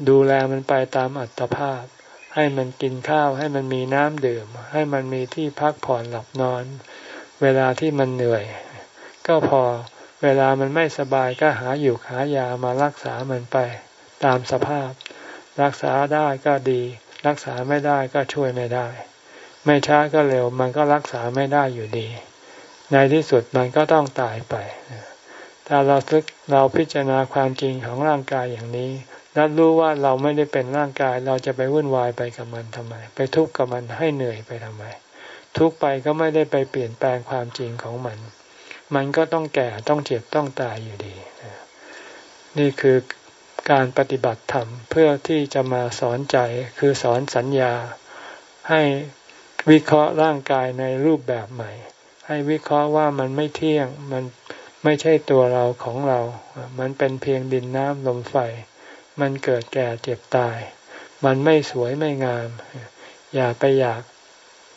Speaker 1: ดูแลมันไปตามอัตภาพ ให้มันกินข้าว ให้มันมีน้ำดื่ม ให้มันมีที่พักผ่อนหลับนอน เวลาที่มันเหนื่อย ก็พอเวลามันไม่สบายก็หาอยู่หายามารักษามันไป ตามสภาพ รักษาได้ก็ดี รักษาไม่ได้ก็ช่วยไม่ได้ ไม่ช้าก็เร็วมันก็รักษาไม่ได้อยู่ดี ในที่สุดมันก็ต้องตายไปถ้าเราเราพิจารณาความจริงของร่างกายอย่างนี้ แล้วรู้ว่าเราไม่ได้เป็นร่างกาย เราจะไปวุ่นวายไปกับมันทำไม ไปทุกข์กับมันให้เหนื่อยไปทำไม ทุกข์ไปก็ไม่ได้ไปเปลี่ยนแปลงความจริงของมัน มันก็ต้องแก่ต้องเจ็บต้องตายอยู่ดี นี่คือการปฏิบัติธรรมเพื่อที่จะมาสอนใจคือสอนสัญญา ให้วิเคราะห์ร่างกายในรูปแบบใหม่ ให้วิเคราะห์ว่ามันไม่เที่ยงมันไม่ใช่ตัวเราของเรา มันเป็นเพียงดินน้ำลมไฟ มันเกิดแก่เจ็บตาย มันไม่สวยไม่งาม อย่าไปอยาก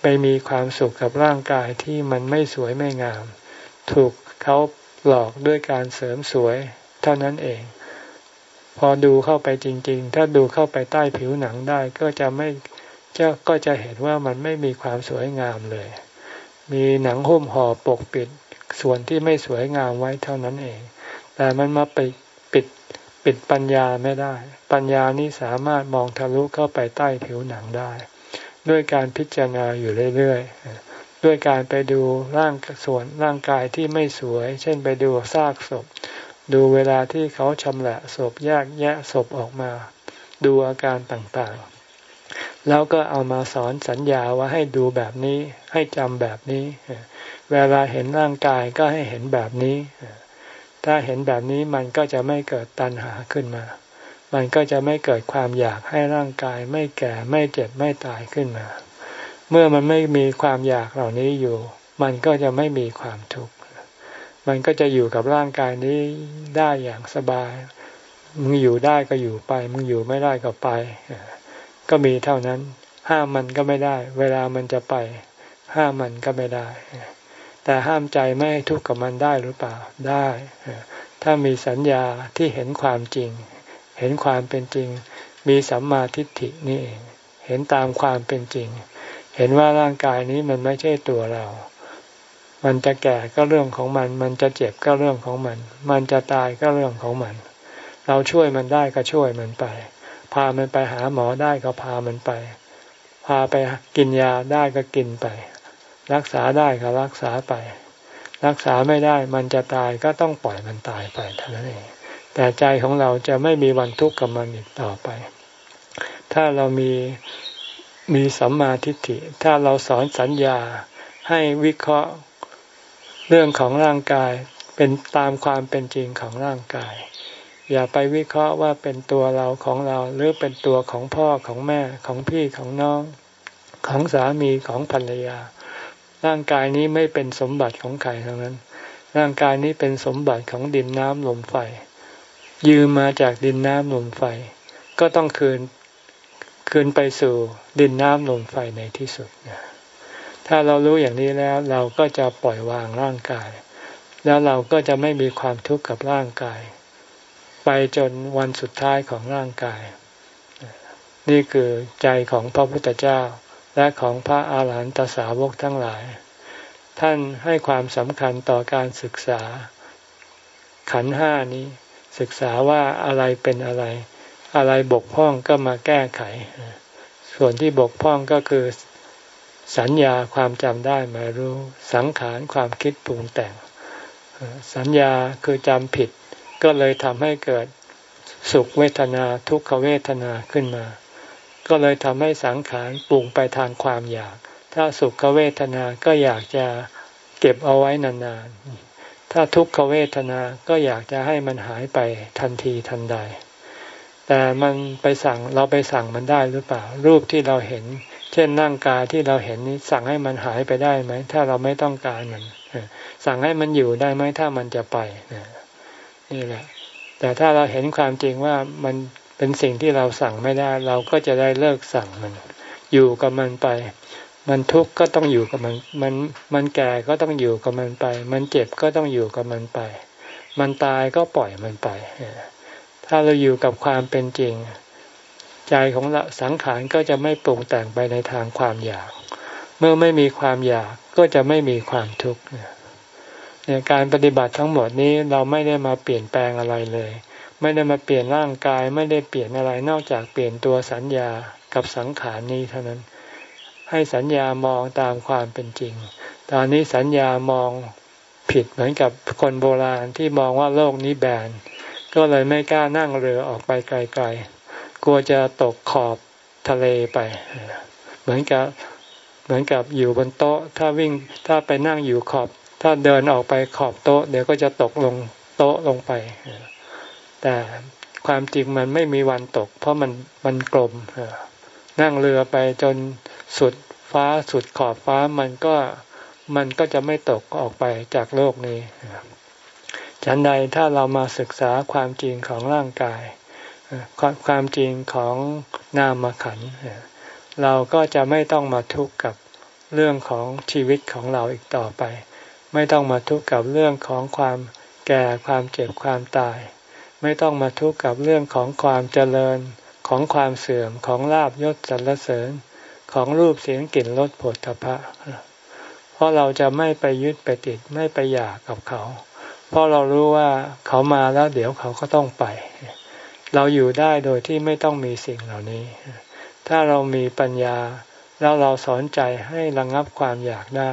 Speaker 1: ไปมีความสุขกับร่างกายที่มันไม่สวยไม่งาม ถูกเขาหลอกด้วยการเสริมสวย เท่านั้นเอง พอดูเข้าไปจริง ๆ ถ้าดูเข้าไปใต้ผิวหนังได้ก็จะไม่จะก็จะเห็นว่ามันไม่มีความสวยงามเลย มีหนังหุ้มห่อปกปิดส่วนที่ไม่สวยงามไว้เท่านั้นเอง แต่มันมาปิด ปิดปัญญาไม่ได้ ปัญญานี้สามารถมองทะลุเข้าไปใต้ผิวหนังได้ ด้วยการพิจารณาอยู่เรื่อยๆ ด้วยการไปดูร่างส่วนร่างกายที่ไม่สวย เช่นไปดูซากศพ ดูเวลาที่เขาชำละศพแยกแยะศพออกมา ดูอาการต่างๆ แล้วก็เอามาสอนสัญญาว่าให้ดูแบบนี้ ให้จำแบบนี้ เวลาเห็นร่างกายก็ให้เห็นแบบนี้ ถ้าเห็นแบบนี้มันก็จะไม่เกิดตัณหาขึ้นมา มันก็จะไม่เกิดความอยากให้ร่างกาย ไม่แก่ไม่เจ็บไม่ตายขึ้นมา เมื่อมันไม่มีความอยากเหล่านี้อยู่ มันก็จะไม่มีความทุกข์ มันก็จะอยู่กับร่างกายนี้ได้อย่างสบาย มึงอยู่ได้ก็อยู่ไป มึงอยู่ไม่ได้ก็ไป ก็มีเท่านั้น ห้ามมันก็ไม่ได้ เวลามันจะไป ห้ามมันก็ไม่ได้ แต่ห้ามใจไม่ให้ทุกข์กับมันได้หรือเปล่าได้ ถ้ามีสัญญาที่เห็นความจริง เห็นความเป็นจริง มีสัมมาทิฏฐินี่เองเห็นตามความเป็นจริง เห็นว่าร่างกายนี้มันไม่ใช่ตัวเรา มันจะแก่ก็เรื่องของมัน มันจะเจ็บก็เรื่องของมัน มันจะตายก็เรื่องของมัน เราช่วยมันได้ก็ช่วยมันไป พามันไปหาหมอได้ก็พามันไป พาไปกินยาได้ก็กินไป รักษาได้ก็รักษาไป รักษาไม่ได้มันจะตายก็ต้องปล่อยมันตายไปเท่านั้นเองแต่ใจของเราจะไม่มีวันทุกข์กับมันอีกต่อไป ถ้าเรามีมีสัมมาทิฏฐิ ถ้าเราสอนสัญญาให้วิเคราะห์เรื่องของร่างกายเป็นตามความเป็นจริงของร่างกาย อย่าไปวิเคราะห์ว่าเป็นตัวเราของเราหรือเป็นตัวของพ่อของแม่ของพี่ของน้อง ของสามีของภรรยา ร่างกายนี้ไม่เป็นสมบัติของใครทั้งนั้น ร่างกายนี้เป็นสมบัติของดินน้ำลมไฟ ยืมมาจากดินน้ำลมไฟ ก็ต้องคืนคืนไปสู่ดินน้ำลมไฟในที่สุดถ้าเรารู้อย่างนี้แล้วเราก็จะปล่อยวางร่างกาย แล้วเราก็จะไม่มีความทุกข์กับร่างกาย ไปจนวันสุดท้ายของร่างกาย นี่คือใจของพระพุทธเจ้า และของพระอาหารหันตสาวกทั้งหลาย ท่านให้ความสำคัญต่อการศึกษา ขันห้านี้ ศึกษาว่าอะไรเป็นอะไร อะไรบกพร่องก็มาแก้ไข ส่วนที่บกพร่องก็คือสัญญาความจำได้หมายรู้ สังขารความคิดปรุงแต่ง สัญญาคือจำผิด ก็เลยทำให้เกิดสุขเวทนาทุกขเวทนาขึ้นมา ก็เลยทำให้สังขารปรุงไปทางความอยาก ถ้าสุขเวทนาก็อยากจะเก็บเอาไว้นานๆ ถ้าทุกขเวทนาก็อยากจะให้มันหายไปทันทีทันใด แต่มันไปสั่งเราไปสั่งมันได้หรือเปล่า รูปที่เราเห็น เช่นนั่งกายที่เราเห็นนี้สั่งให้มันหายไปได้ไหม ถ้าเราไม่ต้องการมัน สั่งให้มันอยู่ได้ไหมถ้ามันจะไปนี่แหละ แต่ถ้าเราเห็นความจริงว่ามัน เป็นสิ่งที่เราสั่งไม่ได้ เราก็จะได้เลิกสั่งมัน อยู่กับมันไป มันทุกข์ก็ต้องอยู่กับมัน มันมันแก่ก็ต้องอยู่กับมันไป มันเจ็บก็ต้องอยู่กับมันไป มันตายก็ปล่อยมันไป ถ้าเราอยู่กับความเป็นจริง ใจของเราสังขารก็จะไม่ปรุงแต่งไปในทางความอยาก เมื่อไม่มีความอยากก็จะไม่มีความทุกข์เนี่ยการปฏิบัติทั้งหมดนี้เราไม่ได้มาเปลี่ยนแปลงอะไรเลย ไม่ได้มาเปลี่ยนร่างกายไม่ได้เปลี่ยนอะไรนอกจากเปลี่ยนตัวสัญญากับสังขารนี้เท่านั้น ให้สัญญามองตามความเป็นจริง ตอนนี้สัญญามองผิดเหมือนกับคนโบราณที่มองว่าโลกนี้แบนก็เลยไม่กล้านั่งเรือออกไปไกลๆ กลัวจะตกขอบทะเลไป เหมือนกับเหมือนกับอยู่บนโต๊ะ ถ้าวิ่งถ้าไปนั่งอยู่ขอบ ถ้าเดินออกไปขอบโต๊ะ เดี๋ยวก็จะตกลงโต๊ะลงไป แต่ความจริงมันไม่มีวันตก เพราะมันมันกลมนั่งเรือไปจนสุดฟ้าสุดขอบฟ้ามันก็มันก็จะไม่ตกออกไปจากโลกนี้ฉันใดถ้าเรามาศึกษาความจริงของร่างกาย ความจริงของนามขันเราก็จะไม่ต้องมาทุกข์กับเรื่องของชีวิตของเราอีกต่อไป ไม่ต้องมาทุกข์กับเรื่องของความแก่ความเจ็บความตาย ไม่ต้องมาทุกข์กับเรื่องของความเจริญของความเสื่อมของลาบยศสรรเสริญของรูปเสียงกลิ่นรสผลทพะเพราะเราจะไม่ไปยึดไปติดไม่ไปอยากกับเขา เพราะเรารู้ว่าเขามาแล้วเดี๋ยวเขาก็ต้องไป เราอยู่ได้โดยที่ไม่ต้องมีสิ่งเหล่านี้ ถ้าเรามีปัญญาแล้วเราสอนใจให้ระงงับความอยากได้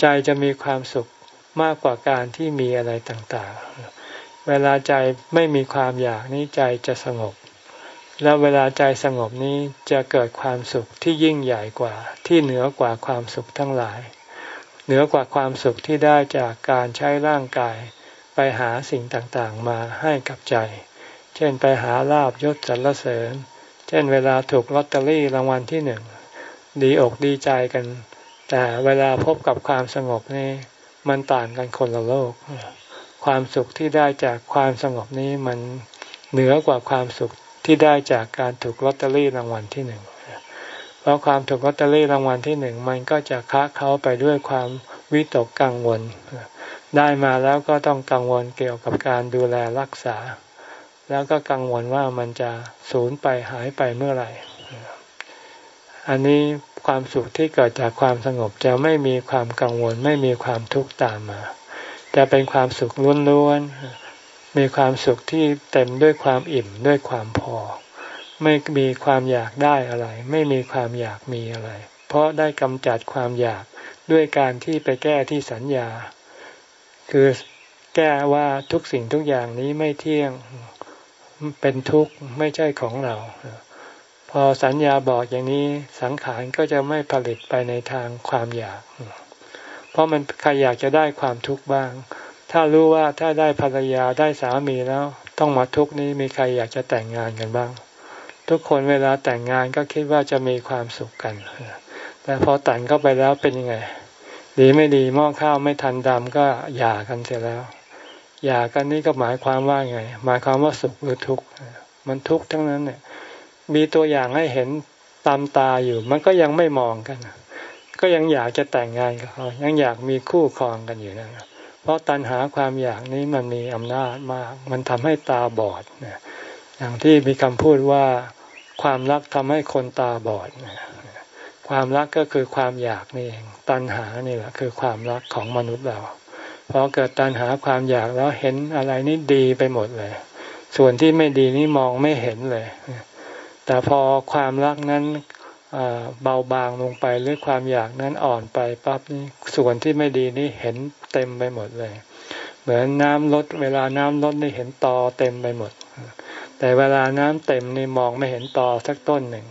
Speaker 1: ใจจะมีความสุขมากกว่าการที่มีอะไรต่างๆ เวลาใจไม่มีความอยากนี้ใจจะสงบ แล้วเวลาใจสงบนี้จะเกิดความสุขที่ยิ่งใหญ่กว่า ที่เหนือกว่าความสุขทั้งหลาย เหนือกว่าความสุขที่ได้จากการใช้ร่างกาย ไปหาสิ่งต่างๆมาให้กับใจ เช่นไปหาลาบยศสรรเสริญ เช่นเวลาถูกลอตเตอรี่รางวัลที่หนึ่งดีอกดีใจกัน แต่เวลาพบกับความสงบนี่มันต่างกันคนละโลก ความสุขที่ได้จากความสงบนี้มันเหนือกว่าความสุขที่ได้จากการถูกลอตเตอรี่รางวัลที่หนึ่งเพราะความถูกลอตเตอรี่รางวัลที่หนึ่งมันก็จะค้าเขาไปด้วยความวิตกกังวล ได้มาแล้วก็ต้องกังวลเกี่ยวกับการดูแลรักษา แล้วก็กังวลว่ามันจะสูญไปหายไปเมื่อไหร่ อันนี้ความสุขที่เกิดจากความสงบจะไม่มีความกังวลไม่มีความทุกข์ตามมา จะเป็นความสุขล้วนๆ มีความสุขที่เต็มด้วยความอิ่มด้วยความพอ ไม่มีความอยากได้อะไร ไม่มีความอยากมีอะไร เพราะได้กำจัดความอยากด้วยการที่ไปแก้ที่สัญญา คือแก้ว่าทุกสิ่งทุกอย่างนี้ไม่เที่ยงเป็นทุกข์ไม่ใช่ของเรา พอสัญญาบอกอย่างนี้สังขารก็จะไม่ผลิตไปในทางความอยาก เพราะมันใครอยากจะได้ความทุกข์บ้าง ถ้ารู้ว่าถ้าได้ภรรยาได้สามีแล้ว ต้องมาทุกนี้มีใครอยากจะแต่งงานกันบ้าง ทุกคนเวลาแต่งงานก็คิดว่าจะมีความสุขกันแต่พอแต่งเข้าไปแล้วเป็นยังไง ดีไม่ดีหม้อข้าวไม่ทันดำก็หย่ากันเสร็จแล้วหย่ากันนี่ก็หมายความว่าไง หมายความว่าสุขหรือทุกข์มันทุกข์ทั้งนั้นเนี่ยมีตัวอย่างให้เห็นตามตาอยู่ มันก็ยังไม่มองกัน ก็ยังอยากจะแต่งงานกับเขายังอยากมีคู่ครองกันอยู่นะเพราะตัณหาความอยากนี้มันมีอำนาจมาก มันทำให้ตาบอดอย่างที่มีคำพูดว่าความรักทำให้คนตาบอดความรักก็คือความอยากนี่เอง ตัณหานี่แหละคือความรักของมนุษย์เราพอเกิดตัณหาความอยากแล้วเห็นอะไรนี่ดีไปหมดเลย ส่วนที่ไม่ดีนี่มองไม่เห็นเลย แต่พอความรักนั้น เบาบางลงไปหรือความอยากนั้นอ่อนไปปั๊บนี่ส่วนที่ไม่ดีนี่เห็นเต็มไปหมดเลย เหมือนน้ำลดเวลาน้ำลดนี่เห็นตอเต็มไปหมด แต่เวลาน้ำเต็มนี่มองไม่เห็นตอสักต้นหนึ่ง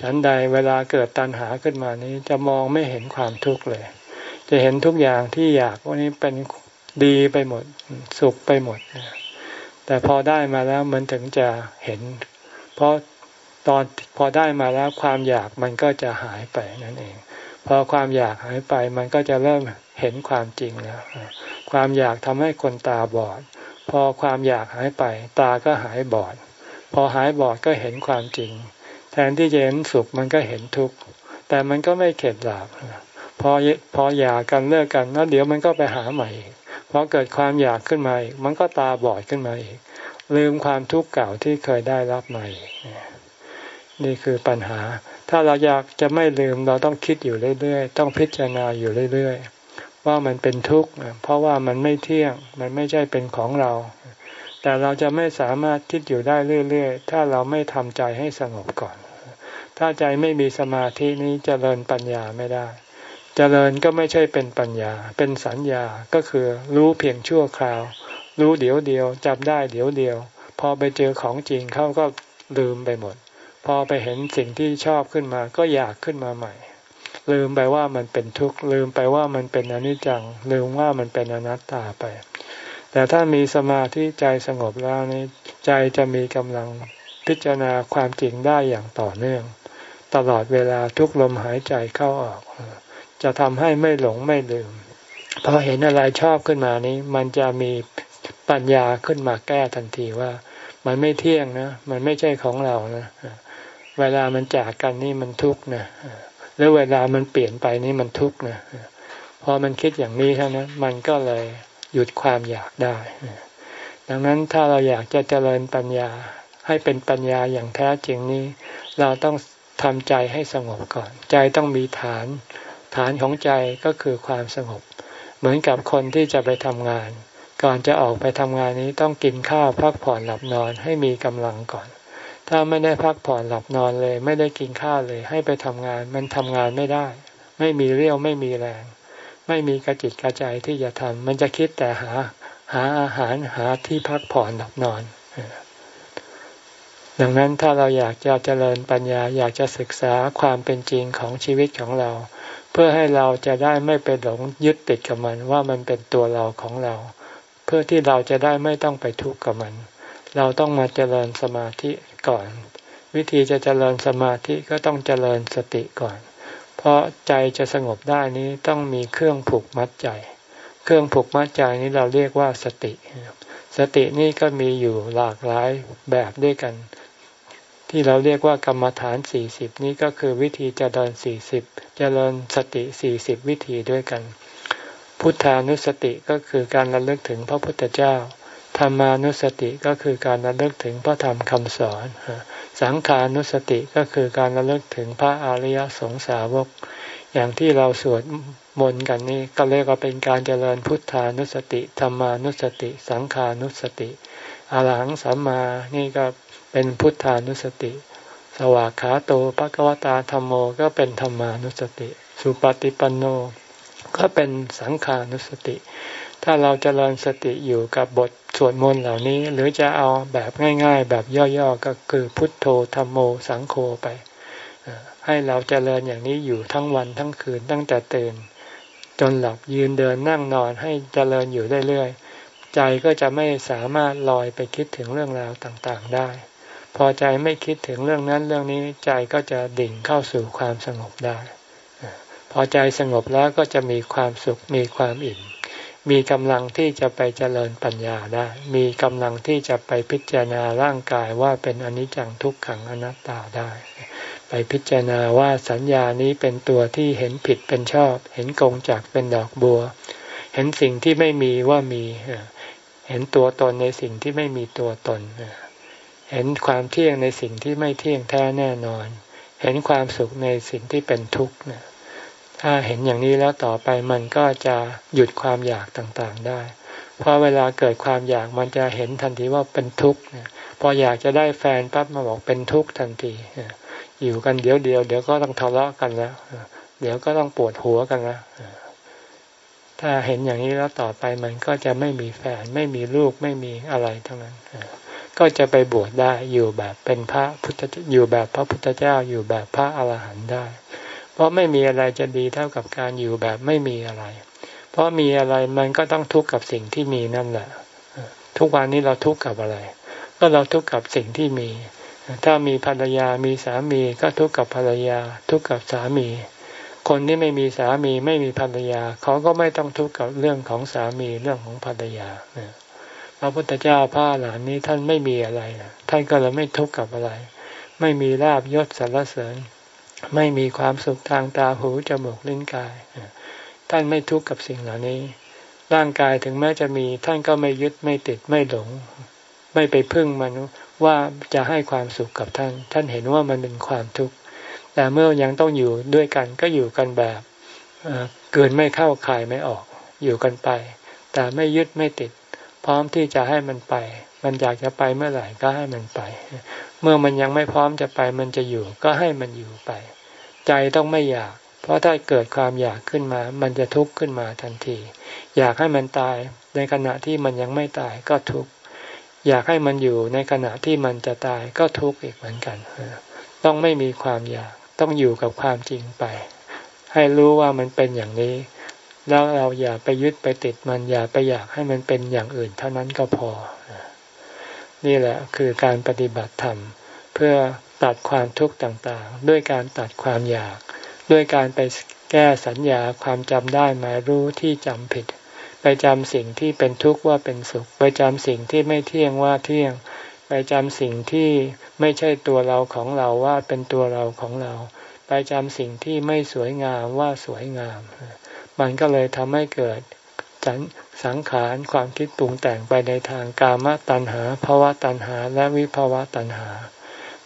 Speaker 1: ฉันใดเวลาเกิดตัณหาขึ้นมานี้จะมองไม่เห็นความทุกข์เลย จะเห็นทุกอย่างที่อยากว่านี้เป็นดีไปหมดสุขไปหมด แต่พอได้มาแล้วมันถึงจะเห็น เพราะ ตอนพอได้มาแล้วความอยากมันก็จะหายไปนั่นเอง พอความอยากหายไปมันก็จะเริ่มเห็นความจริงแล้ว ความอยากทำให้คนตาบอด พอความอยากหายไป ตาก็หายบอด พอหายบอดก็เห็นความจริง แทนที่จะเห็นสุขมันก็เห็นทุกข์ แต่มันก็ไม่เข็ดหลาบพอพออยากกันเลิกกันแล้วเดี๋ยวมันก็ไปหาใหม่พอเกิดความอยากขึ้นมาอีกมันก็ตาบอดขึ้นมาอีก ลืมความทุกข์เก่าที่เคยได้รับมาอีก นี่คือปัญหา ถ้าเราอยากจะไม่ลืมเราต้องคิดอยู่เรื่อยๆ ต้องพิจารณาอยู่เรื่อยๆ ว่ามันเป็นทุกข์เพราะว่ามันไม่เที่ยง มันไม่ใช่เป็นของเรา แต่เราจะไม่สามารถคิดอยู่ได้เรื่อยๆ ถ้าเราไม่ทำใจให้สงบก่อน ถ้าใจไม่มีสมาธินี้จเจริญปัญญาไม่ได้จเจริญก็ไม่ใช่เป็นปัญญา เป็นสัญญา ก็คือรู้เพียงชั่วคราว รู้เดี๋ยวเดียวจับได้เดี๋ยวเดียว พอไปเจอของจริงเขาก็ลืมไปหมด พอไปเห็นสิ่งที่ชอบขึ้นมา ก็อยากขึ้นมาใหม่ ลืมไปว่ามันเป็นทุกข์ลืมไปว่ามันเป็นอนิจจัง ลืมว่ามันเป็นอนัตตาไป แต่ถ้ามีสมาธิใจสงบแล้วนี่ใจจะมีกำลังพิจารณาความจริงได้อย่างต่อเนื่อง ตลอดเวลาทุกลมหายใจเข้าออก จะทำให้ไม่หลงไม่ลืมพอเห็นอะไรชอบขึ้นมานี้ มันจะมีปัญญาขึ้นมาแก้ทันทีว่า มันไม่เที่ยงนะ มันไม่ใช่ของเรานะ เวลามันจากกันนี่มันทุกข์นะแล้วเวลามันเปลี่ยนไปนี่มันทุกข์นะพอมันคิดอย่างนี้เท่านั้นมันก็เลยหยุดความอยากได้ ดังนั้นถ้าเราอยากจะเจริญปัญญาให้เป็นปัญญาอย่างแท้จริงนี้ เราต้องทำใจให้สงบก่อน ใจต้องมีฐาน ฐานของใจก็คือความสงบ เหมือนกับคนที่จะไปทำงาน ก่อนจะออกไปทำงานนี้ต้องกินข้าวพักผ่อนหลับนอนให้มีกำลังก่อน ถ้าไม่ได้พักผ่อนหลับนอนเลย ไม่ได้กินข้าวเลย ให้ไปทำงาน มันทำงานไม่ได้ ไม่มีเรี่ยวไม่มีแรง ไม่มีกระจิตกระใจที่จะทำมันจะคิดแต่หา หาอาหารหาที่พักผ่อนหลับนอนดังนั้นถ้าเราอยากจะเจริญปัญญาอยากจะศึกษาความเป็นจริงของชีวิตของเรา เพื่อให้เราจะได้ไม่ไปหลงยึดติดกับมันว่ามันเป็นตัวเราของเรา เพื่อที่เราจะได้ไม่ต้องไปทุกข์กับมัน เราต้องมาเจริญสมาธิ ก่อน วิธีจะเจริญสมาธิก็ต้องเจริญสติก่อน เพราะใจจะสงบได้นี้ต้องมีเครื่องผูกมัดใจ เครื่องผูกมัดใจนี้เราเรียกว่าสติ สตินี่ก็มีอยู่หลากหลายแบบด้วยกัน ที่เราเรียกว่ากรรมฐานสี่สิบนี้ก็คือวิธีเจริญสี่สิบเจริญสติสี่สิบวิธีด้วยกัน พุทธานุสติก็คือการระลึกถึงพระพุทธเจ้า ธรรมานุสติก็คือการระลึกถึงพระธรรมคำสอน สังขานุสติก็คือการระลึกถึงพระอริยสงสาวก อย่างที่เราสวดมนต์กันนี้ก็เรียกว่าเป็นการเจริญพุทธานุสติธรรมานุสติ สังขานุสติอรหังสัมมานี่ก็เป็นพุทธานุสติ สวากขาโตภควตาธรรมโมก็เป็นธรรมานุสติ สุปฏิปันโนก็เป็นสังขานุสติ ถ้าเราจเจริญสติอยู่กับบท วดมนต์เหล่านี้ หรือจะเอาแบบง่าย ๆ แบบย่อๆก็คือพุทโธธรรมโมสังโฆไป ให้เราจเจริญอย่างนี้อยู่ทั้งวันทั้งคืนตั้งแต่ตื่น จนหลับยืนเดินนั่งนอนให้เจริญอยู่เรื่อยๆใจก็จะไม่สามารถลอยไปคิดถึงเรื่องราวต่างๆได้ พอใจไม่คิดถึงเรื่องนั้นเรื่องนี้ใจก็จะดิ่งเข้าสู่ความสงบได้ พอใจสงบแล้วก็จะมีความสุขมีความอิ่ม มีกำลังที่จะไปเจริญปัญญาได้ มีกำลังที่จะไปพิจารณาร่างกายว่าเป็นอนิจจังทุกขังอนัตตาได้ ไปพิจารณาว่าสัญญานี้เป็นตัวที่เห็นผิดเป็นชอบ เห็นกงจากเป็นดอกบัว เห็นสิ่งที่ไม่มีว่ามี เห็นตัวตนในสิ่งที่ไม่มีตัวตน เห็นความเที่ยงในสิ่งที่ไม่เที่ยงแท้แน่นอน เห็นความสุขในสิ่งที่เป็นทุกข์เนี่ย ถ้าเห็นอย่างนี้แล้วต่อไปมันก็จะหยุดความอยากต่างๆได้ เพราะเวลาเกิดความอยากมันจะเห็นทันทีว่าเป็นทุกข์พออยากจะได้แฟนปั๊บมาบอกเป็นทุกข์ทันทีอยู่กันเดี๋ยวเดียวเดี๋ยวก็ต้องทะเลาะกันแล้วเดี๋ยวก็ต้องปวดหัวกันแล้วถ้าเห็นอย่างนี้แล้วต่อไปมันก็จะไม่มีแฟน ไม่มีลูกไม่มีอะไรทั้งนั้นก็จะไปบวชได้อยู่แบบเป็นพระพุทธอยู่แบบพระพุทธเจ้าอยู่แบบพระอรหันต์ได้ ราะไม่มีอะไรจะดีเท่ากับการอยู่แบบไม่มีอะไร เพราะมีอะไรมันก็ต้องทุกข์กับสิ่งที่มีนั่นแหละ ทุกวันนี้เราทุกข์กับอะไร ก็เราทุกข์กับสิ่งที่มี ถ้ามีภรรยามีสามีก็ทุกข์กับภรรยา ทุกข์กับสามี คนที่ไม่มีสามีไม่มีภรรยา เขาก็ไม่ต้องทุกข์กับเรื่องของสามีเรื่องของภรรยาพระพุทธเจ้าพระหลานนี้ท่านไม่มีอะไรนะท่านก็เลยไม่ทุกข์กับอะไร ไม่มีลาบยศสรรเสริญ ไม่มีความสุขทางตาหูจมูกลิ้นกาย ท่านไม่ทุกข์กับสิ่งเหล่านี้ ร่างกายถึงแม้จะมี ท่านก็ไม่ยึดไม่ติดไม่หลง ไม่ไปพึ่งมันว่าจะให้ความสุขกับท่าน ท่านเห็นว่ามันเป็นความทุกข์แต่เมื่อยังต้องอยู่ด้วยกันก็อยู่กันแบบเกินไม่เข้าคายไม่ออก อยู่กันไป แต่ไม่ยึดไม่ติด พร้อมที่จะให้มันไป มันอยากจะไปเมื่อไหร่ก็ให้มันไป เมื่อมันยังไม่พร้อมจะไปมันจะอยู่ ก็ให้มันอยู่ไป ใจต้องไม่อยาก เพราะถ้าเกิดความอยากขึ้นมา มันจะทุกข์ขึ้นมาทันที อยากให้มันตายในขณะที่มันยังไม่ตายก็ทุกข์อยากให้มันอยู่ในขณะที่มันจะตายก็ทุกข์อีกเหมือนกัน ต้องไม่มีความอยากต้องอยู่กับความจริงไป ให้รู้ว่ามันเป็นอย่างนี้ แล้วเราอย่าไปยึดไปติดมันอย่าไปอยากให้มันเป็นอย่างอื่นเท่านั้นก็พอ นี่แหละคือการปฏิบัติธรรม เพื่อตัดความทุกข์ต่างๆ ด้วยการตัดความอยาก ด้วยการไปแก้สัญญาความจำได้หมายรู้ที่จำผิด ไปจำสิ่งที่เป็นทุกข์ว่าเป็นสุข ไปจำสิ่งที่ไม่เที่ยงว่าเที่ยง ไปจำสิ่งที่ไม่ใช่ตัวเราของเราว่าเป็นตัวเราของเรา ไปจำสิ่งที่ไม่สวยงามว่าสวยงาม มันก็เลยทำให้เกิด สังขารความคิดปรุงแต่งไปในทางกามตัณหาภาวะตัณหาและวิภาวะตัณหา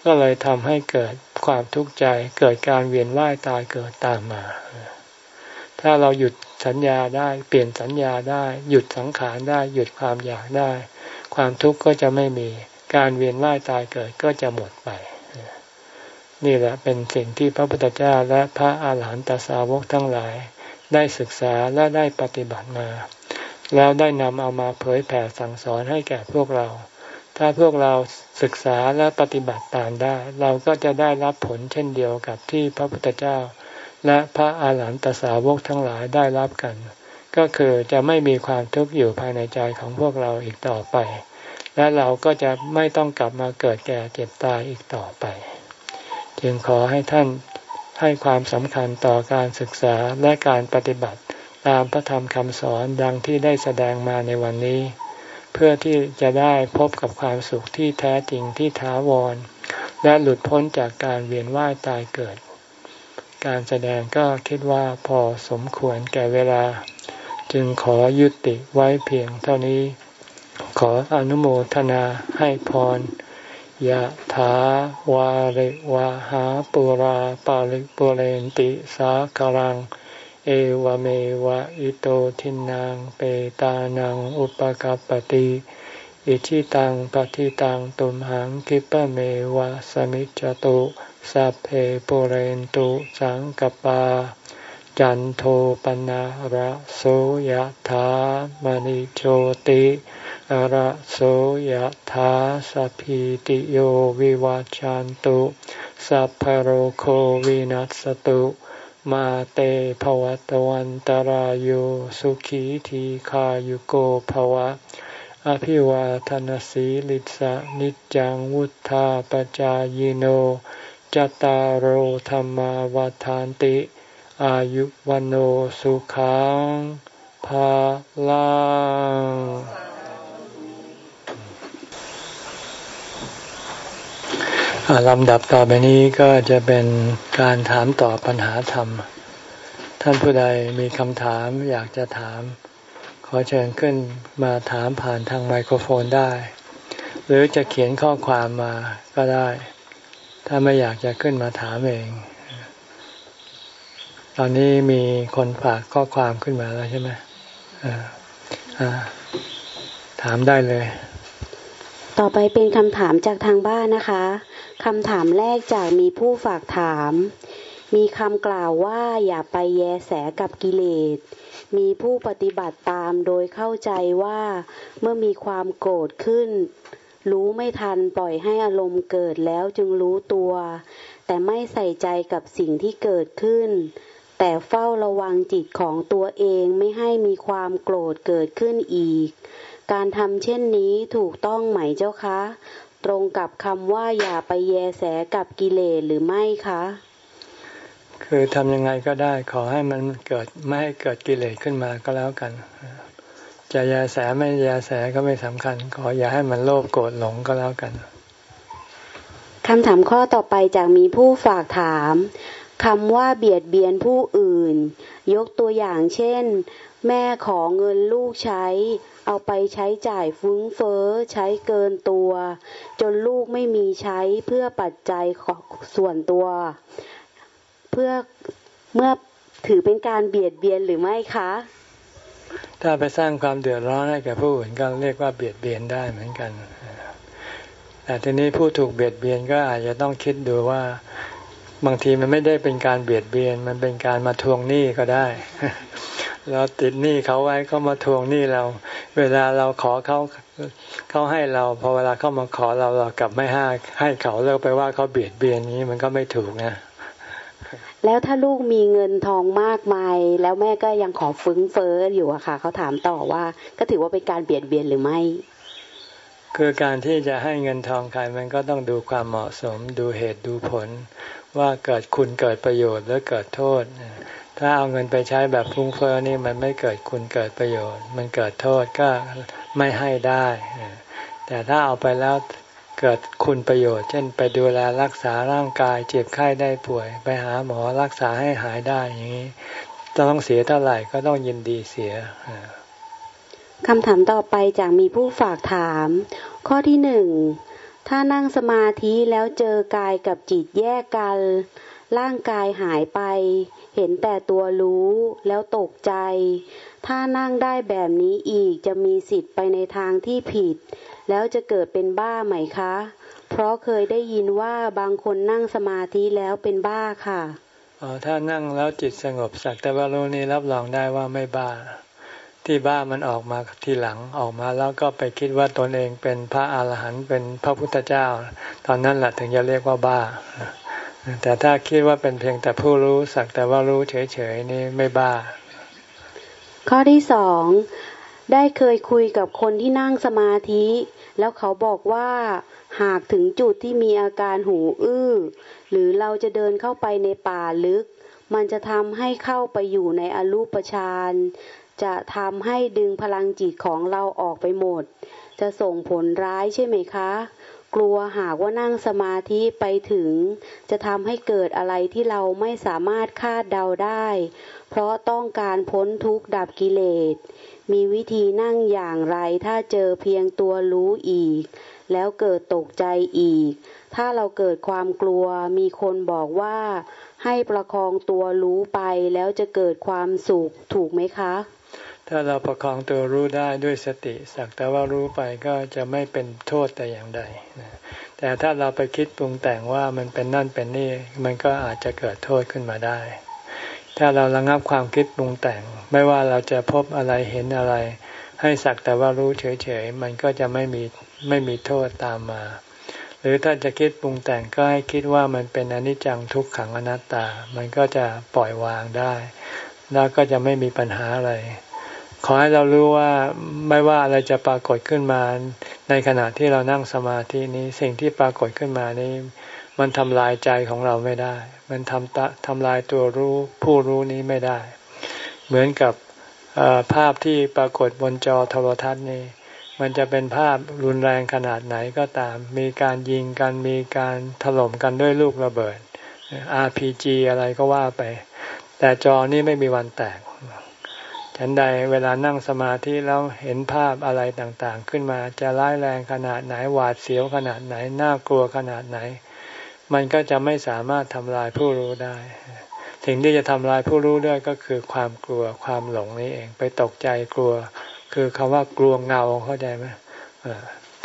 Speaker 1: ก็เลยทำให้เกิดความทุกข์ใจเกิดการเวียนว่ายตายเกิดตามมา ถ้าเราหยุดสัญญาได้เปลี่ยนสัญญาได้ หยุดสังขารได้ หยุดความอยากได้ ความทุกข์ก็จะไม่มีการเวียนว่ายตายเกิดก็จะหมดไป นี่แหละเป็นสิ่งที่พระพุทธเจ้าและพระอาหารหันตสาวกทั้งหลาย ได้ศึกษาและได้ปฏิบัติมา แล้วได้นำเอามาเผยแผ่สั่งสอนให้แก่พวกเรา ถ้าพวกเราศึกษาและปฏิบัติตามได้ เราก็จะได้รับผลเช่นเดียวกับที่พระพุทธเจ้า และพระอาหารหันตสาวกทั้งหลายได้รับกัน ก็คือจะไม่มีความทุกข์อยู่ภายในใจของพวกเราอีกต่อไป และเราก็จะไม่ต้องกลับมาเกิดแก่เจ็บตายอีกต่อไป จึงขอให้ท่าน ให้ความสำคัญต่อการศึกษาและการปฏิบัติตามพระธรรมคำสอนดังที่ได้แสดงมาในวันนี้ เพื่อที่จะได้พบกับความสุขที่แท้จริงที่ท้าวร และหลุดพ้นจากการเวียนว่ายตายเกิด การแสดงก็คิดว่าพอสมควรแก่เวลา จึงขอยุติไว้เพียงเท่านี้ ขออนุโมทนาให้พร ยะถาวาริวะหาปุราปาริปุเรนติสาคารัง เอวเมวะอิโตทินังเปตานังอุปกัปติอิชิตังปฏิตังตุมหังคิปะเมวะสมิจจตุสัพเพปุเรนตุสังกปา จันโทปนะระโสยะถามณิโชติ อระโสยถาสัพพิติโยวิวัจจันตุ สัพพโรโควินัสตุ มาเตภวตวันตารโยสุขีทีขายุโกภวะ อภิวาทนสีลิสะนิจังวุธาปจายโนจตารโหธรรมวาทานติ อายุวันโอสุขังภาลัง ลำดับต่อไปนี้ก็จะเป็นการถามตอบปัญหาธรรม ท่านผู้ใดมีคำถามอยากจะถาม ขอเชิญขึ้นมาถามผ่านทางไมโครโฟนได้ หรือจะเขียนข้อความมาก็ได้ ถ้าไม่อยากจะขึ้นมาถามเอง ตอนนี้มีคนฝากข้อความขึ้นมาแล้วใช่ไหมถามได้เลย
Speaker 2: ต่อไปเป็นคำถามจากทางบ้านนะคะคำถามแรกจากมีผู้ฝากถาม มีคำกล่าวว่าอย่าไปแยแสกับกิเลส มีผู้ปฏิบัติตามโดยเข้าใจว่าเมื่อมีความโกรธขึ้น รู้ไม่ทันปล่อยให้อารมณ์เกิดแล้วจึงรู้ตัว แต่ไม่ใส่ใจกับสิ่งที่เกิดขึ้น แต่เฝ้าระวังจิตของตัวเองไม่ให้มีความโกรธเกิดขึ้นอีก การทำเช่นนี้ถูกต้องไหมเจ้าคะ ตรงกับคำว่าอย่าไปแยแสกับกิเลสหรือไม่คะ
Speaker 1: คือทำยังไงก็ได้ขอให้มันเกิดไม่ให้เกิดกิเลสขึ้นมาก็แล้วกัน จะแยแสไม่แยแสก็ไม่สำคัญ ขออย่าให้มันโลภโกรธหลงก็แล้วกัน
Speaker 2: คำถามข้อต่อไปจากมีผู้ฝากถามคำว่าเบียดเบียนผู้อื่น ยกตัวอย่างเช่น แม่ขอเงินลูกใช้ เอาไปใช้จ่ายฟุ้งเฟ้อใช้เกินตัว จนลูกไม่มีใช้เพื่อปัจจัยส่วนตัว เพื่อเมื่อถือเป็นการเบียดเบียนหรือไม่คะ
Speaker 1: ถ้าไปสร้างความเดือดร้อนให้แก่ผู้อื่นก็เรียกว่าเบียดเบียนได้เหมือนกัน แต่ทีนี้ผู้ถูกเบียดเบียนก็อาจจะต้องคิดดูว่าบางทีมันไม่ได้เป็นการเบียดเบียน มันเป็นการมาทวงหนี้ก็ได้ เราติดหนี้เขาไว้เขามาทวงหนี้เรา เวลาเราขอเขาเขาให้เราพอเวลาเขามาขอเราเรากลับไม่ให้ให้เขาเลิกไปว่าเขาเบียดเบียนนี้มันก็ไม่ถูกนะ
Speaker 2: แล้วถ้าลูกมีเงินทองมากมาย แล้วแม่ก็ยังขอฟึ้งเฟ้ออยู่อะค่ะเขาถามต่อว่า ก็ถือว่าเป็นการเบียดเบียนหรือไม่
Speaker 1: คือการที่จะให้เงินทองใครมันก็ต้องดูความเหมาะสม ดูเหตุดูผล ว่าเกิดคุณเกิดประโยชน์หรือเกิดโทษ ถ้าเอาเงินไปใช้แบบฟุ้งเฟ้อนี่มันไม่เกิดคุณเกิดประโยชน์ มันเกิดโทษก็ไม่ให้ได้ แต่ถ้าเอาไปแล้วเกิดคุณประโยชน์ เช่นไปดูแลรักษาร่างกายเจ็บไข้ได้ป่วย ไปหาหมอรักษาให้หายได้อย่างนี้ต้องเสียเท่าไหร่ก็ต้องยินดีเสีย
Speaker 2: คำถามต่อไปจากมีผู้ฝากถาม ข้อที่หนึ่งถ้านั่งสมาธิแล้วเจอกายกับจิตแยกกัน ร่างกายหายไป เห็นแต่ตัวรู้แล้วตกใจ ถ้านั่งได้แบบนี้อีกจะมีสิทธิ์ไปในทางที่ผิด แล้วจะเกิดเป็นบ้าไหมคะ เพราะเคยได้ยินว่าบางคนนั่งสมาธิแล้วเป็นบ้าค่ะ
Speaker 1: อ๋อถ้านั่งแล้วจิตสงบสักแต่ว่ารู้นี้รับรองได้ว่าไม่บ้า ที่บ้ามันออกมาทีหลังออกมาแล้วก็ไปคิดว่าตนเองเป็นพระอาหารหันต์เป็นพระพุทธเจ้า ตอนนั้นแหละถึงจะเรียกว่าบ้า แต่ถ้าคิดว่าเป็นเพียงแต่ผู้รู้สักแต่ว่ารู้เฉยๆนี่ไม่บ้า
Speaker 2: ข้อที่สองได้เคยคุยกับคนที่นั่งสมาธิ แล้วเขาบอกว่าหากถึงจุดที่มีอาการหูอื้อ หรือเราจะเดินเข้าไปในป่าลึก มันจะทำให้เข้าไปอยู่ในอรูปฌานจะทำให้ดึงพลังจิตของเราออกไปหมด จะส่งผลร้ายใช่ไหมคะ กลัวหากว่านั่งสมาธิไปถึง จะทำให้เกิดอะไรที่เราไม่สามารถคาดเดาได้ เพราะต้องการพ้นทุกข์ดับกิเลส มีวิธีนั่งอย่างไรถ้าเจอเพียงตัวรู้อีก แล้วเกิดตกใจอีก ถ้าเราเกิดความกลัวมีคนบอกว่า ให้ประคองตัวรู้ไปแล้วจะเกิดความสุขถูกไหมคะ
Speaker 1: ถ้าเราประคองตัวรู้ได้ด้วยสติสักแต่ว่ารู้ไปก็จะไม่เป็นโทษแต่อย่างใดแต่ถ้าเราไปคิดปรุงแต่งว่ามันเป็นนั่นเป็นนี่มันก็อาจจะเกิดโทษขึ้นมาได้ ถ้าเราระงับความคิดปรุงแต่ง ไม่ว่าเราจะพบอะไรเห็นอะไร ให้สักแต่ว่ารู้เฉยๆมันก็จะไม่มีไม่มีโทษตามมา หรือถ้าจะคิดปรุงแต่งก็ให้คิดว่ามันเป็นอนิจจังทุกขังอนัตตา มันก็จะปล่อยวางได้ แล้วก็จะไม่มีปัญหาอะไร ขอให้เรารู้ว่าไม่ว่าอะไรจะปรากฏขึ้นมา ในขณะที่เรานั่งสมาธินี้สิ่งที่ปรากฏขึ้นมานี้ มันทำลายใจของเราไม่ได้ มันทำทำลายตัวรู้ผู้รู้นี้ไม่ได้ เหมือนกับภาพที่ปรากฏบนจอโทรทัศน์นี้ มันจะเป็นภาพรุนแรงขนาดไหนก็ตาม มีการยิงกันมีการถล่มกันด้วยลูกระเบิด RPG อะไรก็ว่าไป แต่จอนี้ไม่มีวันแตก ฉันใดเวลานั่งสมาธิแล้วเห็นภาพอะไรต่างๆ ขึ้นมาจะร้ายแรงขนาดไหนหวาดเสียวขนาดไหนน่ากลัวขนาดไหน มันก็จะไม่สามารถทำลายผู้รู้ได้ สิ่งที่จะทำลายผู้รู้ได้ก็คือความกลัวความหลงนี้เอง ไปตกใจกลัว คือคำว่ากลัวเงาเข้าใจไหม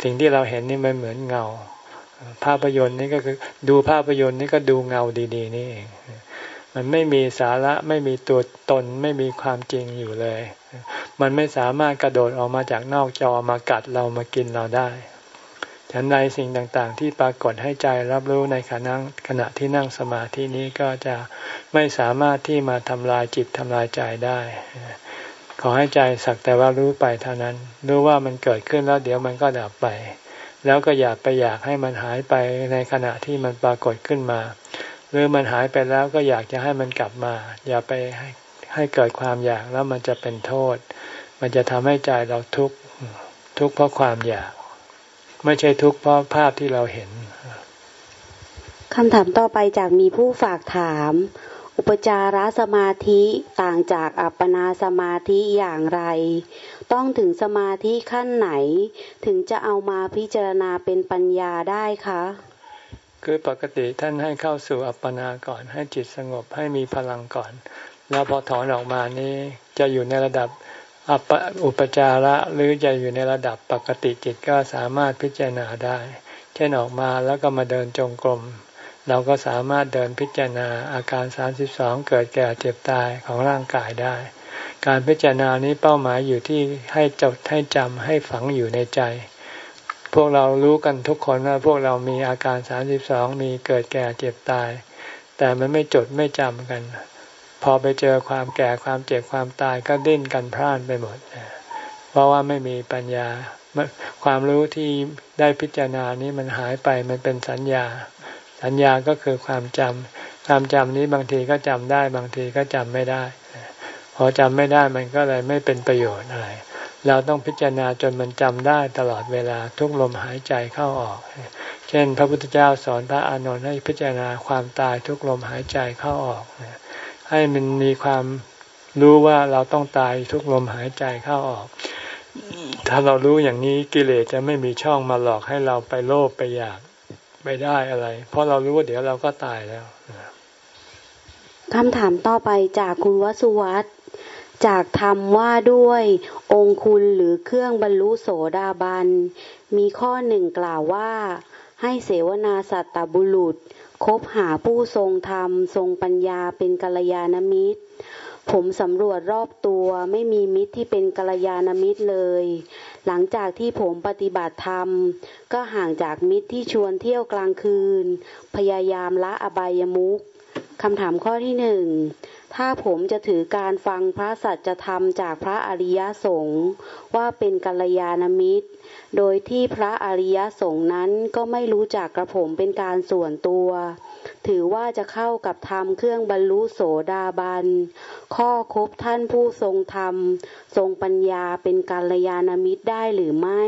Speaker 1: สิ่งที่เราเห็นนี่มันเหมือนเงา ภาพยนตร์นี่ก็คือดูภาพยนตร์นี่ก็ดูเงาดี ๆ นี่เอง มันไม่มีสาระไม่มีตัวตนไม่มีความจริงอยู่เลย มันไม่สามารถกระโดดออกมาจากนอกจอมากัดเรามากินเราได้ฉันใดสิ่งต่างๆ ที่ปรากฏให้ใจรับรู้ในขณะขณะที่นั่งสมาธินี้ก็จะไม่สามารถที่มาทำลายจิตทำลายใจได้ ขอให้ใจสักแต่ว่ารู้ไปเท่านั้น รู้ว่ามันเกิดขึ้นแล้วเดี๋ยวมันก็ดับไป แล้วก็อยากไปอยากให้มันหายไปในขณะที่มันปรากฏขึ้นมา หรือมันหายไปแล้วก็อยากจะให้มันกลับมา อย่าไปให้ให้เกิดความอยากแล้วมันจะเป็นโทษ มันจะทำให้ใจเราทุกข์ทุกข์เพราะความอยาก ไม่ใช่ทุกข์เพราะภาพที่เราเห็น
Speaker 2: คำถามต่อไปจากมีผู้ฝากถาม อุปจารสมาธิต่างจากอัปปนาสมาธิอย่างไร ต้องถึงสมาธิขั้นไหน ถึงจะเอามาพิจารณาเป็นปัญญาได้คะ
Speaker 1: คือปกติท่านให้เข้าสู่อัปปนาก่อน ให้จิตสงบให้มีพลังก่อน แล้วพอถอนออกมานี้จะอยู่ในระดับอัปอุปจาระหรือจะอยู่ในระดับปกติจิตก็สามารถพิจารณาได้ เช่นออกมาแล้วก็มาเดินจงกรมเราก็สามารถเดินพิจารณาอาการ 32 เกิดแก่เจ็บตายของร่างกายได้ การพิจารณานี้เป้าหมายอยู่ที่ให้จดให้จำให้ฝังอยู่ในใจ พวกเรารู้กันทุกคนว่าพวกเรามีอาการสามสิบสองมีเกิดแก่เจ็บตาย แต่มันไม่จดไม่จำกัน พอไปเจอความแก่ความเจ็บความตายก็ดิ้นกันพร่านไปหมด เพราะว่าไม่มีปัญญา ความรู้ที่ได้พิจารณานี้มันหายไปมันเป็นสัญญา สัญญาก็คือความจำความจำนี้บางทีก็จำได้บางทีก็จำไม่ได้ พอจำไม่ได้มันก็เลยไม่เป็นประโยชน์อะไร เราต้องพิจารณาจนมันจำได้ตลอดเวลาทุกลมหายใจเข้าออก เช่น พระพุทธเจ้าสอนพระอานนท์ให้พิจารณาความตายทุกลมหายใจเข้าออก ให้มันมีความรู้ว่าเราต้องตายทุกลมหายใจเข้าออก ถ้าเรารู้อย่างนี้กิเลสจะไม่มีช่องมาหลอกให้เราไปโลภไปอยากไปได้อะไร เพราะเรารู้ว่าเดี๋ยวเราก็ตายแล้ว
Speaker 2: คำถามต่อไปจากคุณวสุวัต จากธรรมว่าด้วย องคุณหรือเครื่องบรรลุโสดาบัน มีข้อหนึ่งกล่าวว่า ให้เสวนาสัตตบุรุษ คบหาผู้ทรงธรรม ทรงปัญญาเป็นกัลยาณมิตร ผมสำรวจรอบตัวไม่มีมิตรที่เป็นกัลยาณมิตรเลย หลังจากที่ผมปฏิบัติธรรม ก็ห่างจากมิตรที่ชวนเที่ยวกลางคืน พยายามละอบายมุข คำถามข้อที่หนึ่ง ถ้าผมจะถือการฟังพระสัจธรรมจากพระอริยสงฆ์ว่าเป็นกัลยาณมิตร โดยที่พระอริยสงฆ์นั้นก็ไม่รู้จักกระผมเป็นการส่วนตัว ถือว่าจะเข้ากับธรรมเครื่องบรรลุโสดาบัน ข้อคบท่านผู้ทรงธรรม ทรงปัญญาเป็นกัลยาณมิตรได้หรือไม่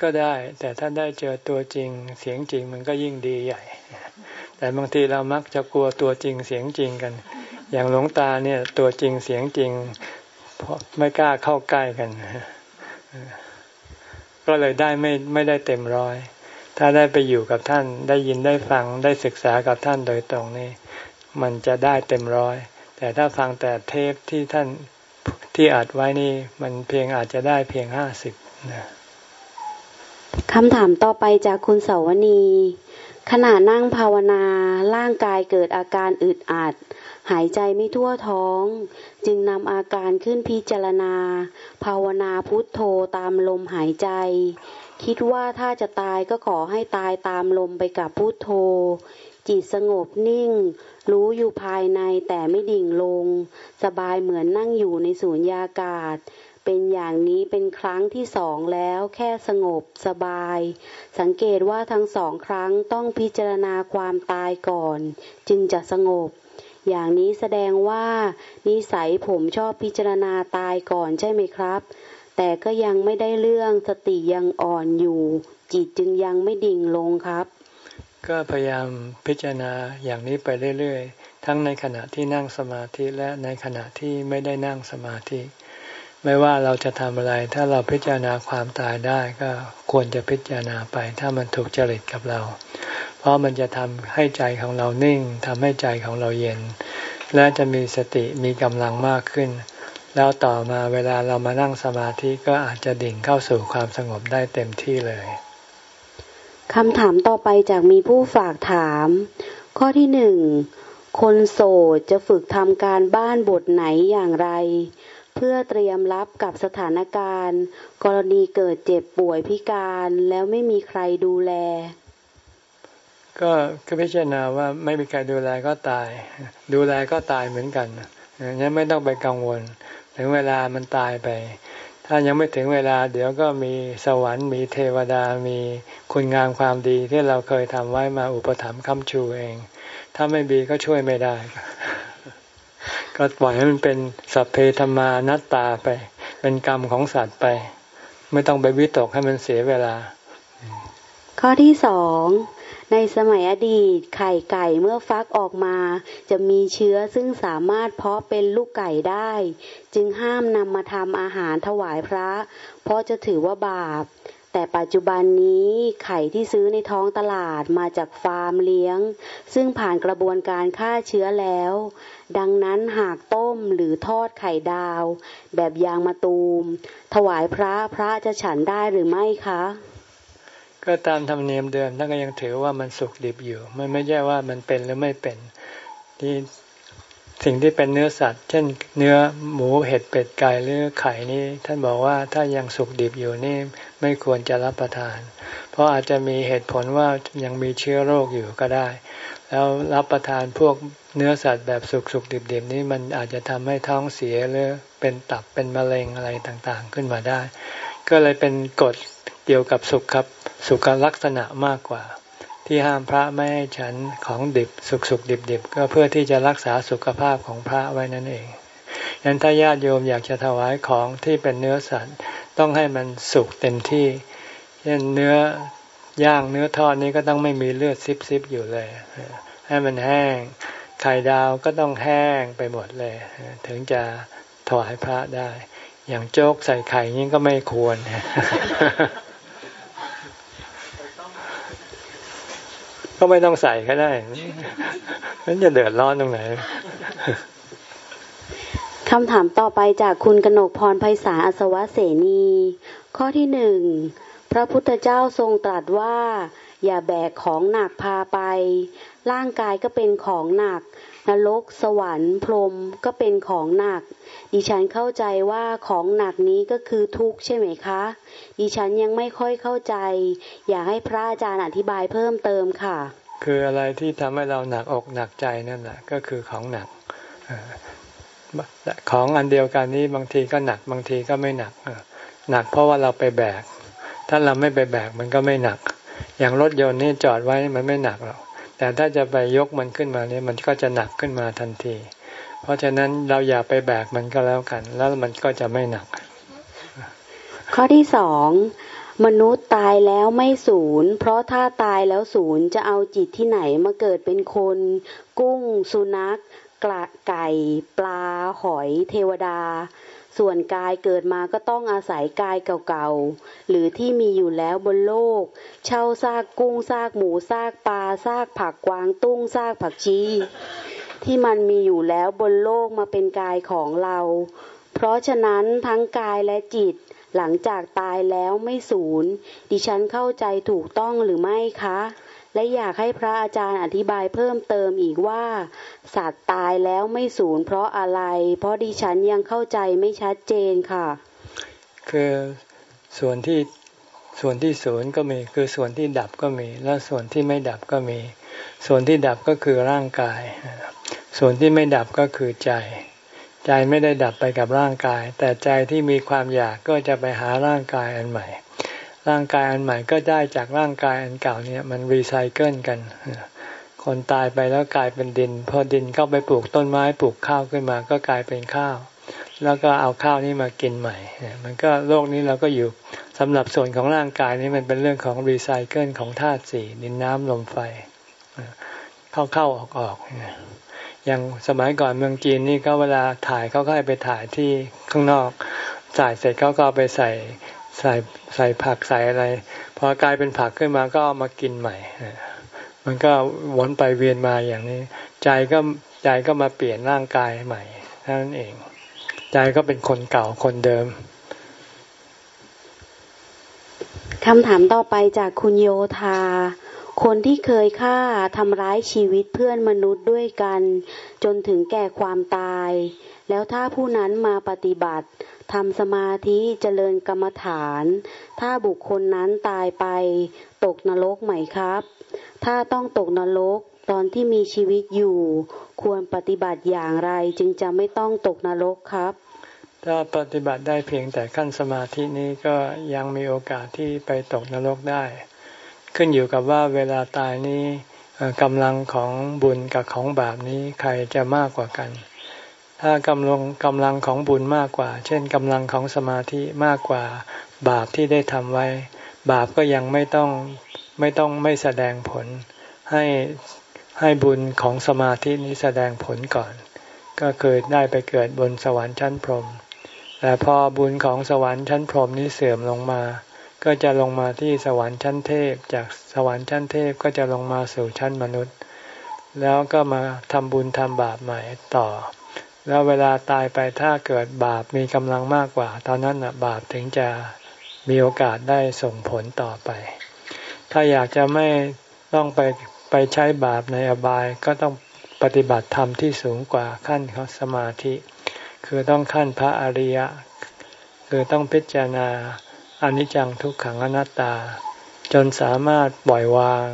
Speaker 1: ก็ได้ แต่ถ้าได้เจอตัวจริง เสียงจริงมันก็ยิ่งดีใหญ่ แต่บางทีเรามักจะกลัวตัวจริงเสียงจริงกัน อย่างหลวงตาเนี่ยตัวจริงเสียงจริงเพราะไม่กล้าเข้าใกล้กัน ก็เลยได้ไม่ไม่ได้เต็มร้อย ถ้าได้ไปอยู่กับท่านได้ยินได้ฟังได้ศึกษากับท่านโดยตรงนี่มันจะได้เต็มร้อย แต่ถ้าฟังแต่เทปที่ท่านที่อัดไว้นี่ มันเพียงอาจจะได้เพียงห้าสิบนะ
Speaker 2: คำถามต่อไปจากคุณเสาวนี ขณะนั่งภาวนาร่างกายเกิดอาการอึดอัด หายใจไม่ทั่วท้อง จึงนำอาการขึ้นพิจารณา ภาวนาพุทโธตามลมหายใจ คิดว่าถ้าจะตายก็ขอให้ตายตามลมไปกับพุทโธ จิตสงบนิ่ง รู้อยู่ภายในแต่ไม่ดิ่งลง สบายเหมือนนั่งอยู่ในสูญญากาศ เป็นอย่างนี้เป็นครั้งที่สองแล้วแค่สงบสบาย สังเกตว่าทั้งสองครั้งต้องพิจารณาความตายก่อน จึงจะสงบ อย่างนี้แสดงว่า นิสัยผมชอบพิจารณาตายก่อนใช่ไหมครับ แต่ก็ยังไม่ได้เรื่องสติยังอ่อนอยู่ จิตจึงยังไม่ดิ่งลงครับ
Speaker 1: ก็พยายามพิจารณาอย่างนี้ไปเรื่อยๆ ทั้งในขณะที่นั่งสมาธิและในขณะที่ไม่ได้นั่งสมาธิ ไม่ว่าเราจะทำอะไร ถ้าเราพิจารณาความตายได้ก็ควรจะพิจารณาไป ถ้ามันถูกจริตกับเรา เพราะมันจะทำให้ใจของเรานิ่งทำให้ใจของเราเย็น และจะมีสติมีกำลังมากขึ้น แล้วต่อมาเวลาเรามานั่งสมาธิก็อาจจะดิ่งเข้าสู่ความสงบได้เต็มที่เลย
Speaker 2: คำถามต่อไปจากมีผู้ฝากถาม ข้อที่หนึ่งคนโสดจะฝึกทำการบ้านบทไหนอย่างไร พื่อเตรียมรับกับสถานการณ์ กรณีเกิดเจ็บป่วยพิการแล้วไม่มีใครดูแล
Speaker 1: ก็ก็พิจารณาว่าไม่มีใครดูแลก็ตาย ดูแลก็ตายเหมือนกันงั้นไม่ต้องไปกังวล ถึงเวลามันตายไป ถ้ายังไม่ถึงเวลา เดี๋ยวก็มีสวรรค์มีเทวดามีคุณงามความดีที่เราเคยทำไว้มาอุปถัมภ์คำชูเอง ถ้าไม่มีก็ช่วยไม่ได้ ก็ปล่อยให้มันเป็นสัพเพธรรมานัตตาไป เป็นกรรมของสัตว์ไป ไม่ต้องไปวิตกให้มันเสียเวลา
Speaker 2: ข้อที่สองในสมัยอดีตไข่ไก่เมื่อฟักออกมา จะมีเชื้อซึ่งสามารถเพาะเป็นลูกไก่ได้ จึงห้ามนำมาทำอาหารถวายพระ เพราะจะถือว่าบาป แต่ปัจจุบันนี้ไข่ที่ซื้อในท้องตลาดมาจากฟาร์มเลี้ยง ซึ่งผ่านกระบวนการฆ่าเชื้อแล้ว ดังนั้นหากต้มหรือทอดไข่ดาว แบบยางมะตูม ถวายพระพระจะฉันได้หรือไม่คะ
Speaker 1: ก็ตามธรรมเนียมเดิมท่านก็ยังถือว่ามันสุกดิบอยู่มันไม่ใช่ว่ามันเป็นหรือไม่เป็นที่สิ่งที่เป็นเนื้อสัตว์ เช่น เนื้อหมูเห็ดเป็ดไก่หรือไข่นี่ท่านบอกว่าถ้ายังสุกดิบอยู่นี่ไม่ควรจะรับประทาน เพราะอาจจะมีเหตุผลว่ายังมีเชื้อโรคอยู่ก็ได้ แล้วรับประทานพวก เนื้อสัตว์แบบสุกสุกดิบดิบนี่มันอาจจะทำให้ท้องเสียหรือเป็นตับเป็นมะเร็งอะไรต่างๆ ขึ้นมาได้ ก็เลยเป็นกฎเกี่ยวกับสุขครับสุขลักษณะมากกว่า ที่ห้ามพระไม่ให้ฉันของดิบสุกสุกดิบดิบก็เพื่อที่จะรักษาสุขภาพของพระไว้นั่นเองยันถ้าญาติโยมอยากจะถวายของที่เป็นเนื้อสัตว์ต้องให้มันสุกเต็มที่เช่นเนื้อย่างเนื้อทอดนี้ก็ต้องไม่มีเลือดซิบซิบอยู่เลย ให้มันแห้ง ไข่ดาวก็ต้องแห้งไปหมดเลย ถึงจะถวายพระได้ อย่างโจ๊กใส่ไข่นี้ก็ไม่ควร ก็ไม่ต้องใส่ก็ได้มันจะเดือดร้อนตรงไหน
Speaker 2: คำถามต่อไปจากคุณกนกพรไพศาลอสวะเสนี ข้อที่หนึ่งพระพุทธเจ้าทรงตรัสว่า อย่าแบกของหนักพาไป ร่างกายก็เป็นของหนัก นรก สวรรค์ พรหมก็เป็นของหนัก ดิฉันเข้าใจว่าของหนักนี้ก็คือทุกข์ใช่ไหมคะ ดิฉันยังไม่ค่อยเข้าใจ อยากให้พระอาจารย์อธิบายเพิ่มเติมค่ะ
Speaker 1: คืออะไรที่ทำให้เราหนักอกหนักใจนั่นแหละก็คือของหนักของอันเดียวกันนี้บางทีก็หนักบางทีก็ไม่หนักหนักเพราะว่าเราไปแบก ถ้าเราไม่ไปแบกมันก็ไม่หนัก อย่างรถยนต์นี่จอดไว้มันไม่หนักหรอก แต่ถ้าจะไปยกมันขึ้นมาเนี่ยมันก็จะหนักขึ้นมาทันที เพราะฉะนั้นเราอย่าไปแบกมันก็แล้วกัน แล้วมันก็จะไม่หนัก
Speaker 2: ข้อที่สองมนุษย์ตายแล้วไม่สูญเพราะถ้าตายแล้วสูญจะเอาจิตที่ไหนมาเกิดเป็นคน กุ้ง สุนัขกระไก่ ปลาหอย เทวดา ส่วนกายเกิดมาก็ต้องอาศัยกายเก่าๆ หรือที่มีอยู่แล้วบนโลก เช่าซากกุ้งซากหมูซากปลาซากผักกวางตุ้งซากผักชี ที่มันมีอยู่แล้วบนโลกมาเป็นกายของเรา เพราะฉะนั้นทั้งกายและจิตหลังจากตายแล้วไม่สูญดิฉันเข้าใจถูกต้องหรือไม่คะ และอยากให้พระอาจารย์อธิบายเพิ่มเติมอีกว่า สัตว์ตายแล้วไม่สูญเพราะอะไร เพราะดิฉันยังเข้าใจไม่ชัดเจนค่ะ
Speaker 1: คือส่วนที่ส่วนที่ศูนย์ก็มี คือส่วนที่ดับก็มี แล้วส่วนที่ไม่ดับก็มี ส่วนที่ดับก็คือร่างกาย ส่วนที่ไม่ดับก็คือใจ ใจไม่ได้ดับไปกับร่างกาย แต่ใจที่มีความอยากก็จะไปหาร่างกายอันใหม่ ร่างกายอันใหม่ก็ได้จากร่างกายอันเก่าเนี่ยมันรีไซเคิลกัน คนตายไปแล้วกลายเป็นดิน พอดินเข้าไปปลูกต้นไม้ปลูกข้าวขึ้นมาก็กลายเป็นข้าว แล้วก็เอาข้าวนี้มากินใหม่ มันก็โลกนี้เราก็อยู่สำหรับส่วนของร่างกายนี้มันเป็นเรื่องของรีไซเคิลของธาตุสี่ดินน้ำลมไฟ เข้าเข้าออกออกอย่างสมัยก่อนเมืองจีนนี่ก็เวลาถ่ายเขาก็ให้ไปถ่ายที่ข้างนอกจ่ายเสร็จเขาก็ไปใส่ ใส่ใส่ผักใส่อะไรพอกลายเป็นผักขึ้นมาก็เอามากินใหม่ มันก็วนไปเวียนมาอย่างนี้ ใจก็ใจก็มาเปลี่ยนร่างกายใหม่นั้นเอง ใจก็เป็นคนเก่าคนเดิม
Speaker 2: คำถามต่อไปจากคุณโยธา คนที่เคยฆ่าทำร้ายชีวิตเพื่อนมนุษย์ด้วยกัน จนถึงแก่ความตาย แล้วถ้าผู้นั้นมาปฏิบัติ ทำสมาธิเจริญกรรมฐาน ถ้าบุคคลนั้นตายไป ตกนรกไหมครับ ถ้าต้องตกนรกตอนที่มีชีวิตอยู่ ควรปฏิบัติอย่างไรจึงจะไม่ต้องตกนรกครับ
Speaker 1: ถ้าปฏิบัติได้เพียงแต่ขั้นสมาธินี้ก็ยังมีโอกาสที่ไปตกนรกได้ ขึ้นอยู่กับว่าเวลาตายนี้กำลังของบุญกับของบาปนี้ใครจะมากกว่ากัน ถ้ากำลังกำลังของบุญมากกว่า เช่นกำลังของสมาธิมากกว่าบาปที่ได้ทำไว้ บาปก็ยังไม่ต้องไม่ต้องไม่แสดงผล ให้ให้บุญของสมาธินี้แสดงผลก่อน ก็เคือได้ไปเกิดบนสวรรค์ชั้นพรหมแต่พอบุญของสวรรค์ชั้นพรหมนี้เสื่อมลงมา ก็จะลงมาที่สวรรค์ชั้นเทพ จากสวรรค์ชั้นเทพก็จะลงมาสู่ชั้นมนุษย์ แล้วก็มาทำบุญทำบาปใหม่ต่อ แล้วเวลาตายไปถ้าเกิดบาปมีกำลังมากกว่า ตอนนั้นบาปถึงจะมีโอกาสได้ส่งผลต่อไป ถ้าอยากจะไม่ต้องไปไปใช้บาปในอบายก็ต้องปฏิบัติธรรมที่สูงกว่าขั้นของสมาธิ คือต้องขั้นพระอริยะ คือต้องพิจารณาอนิจจังทุกขังอนัตตา จนสามารถปล่อยวาง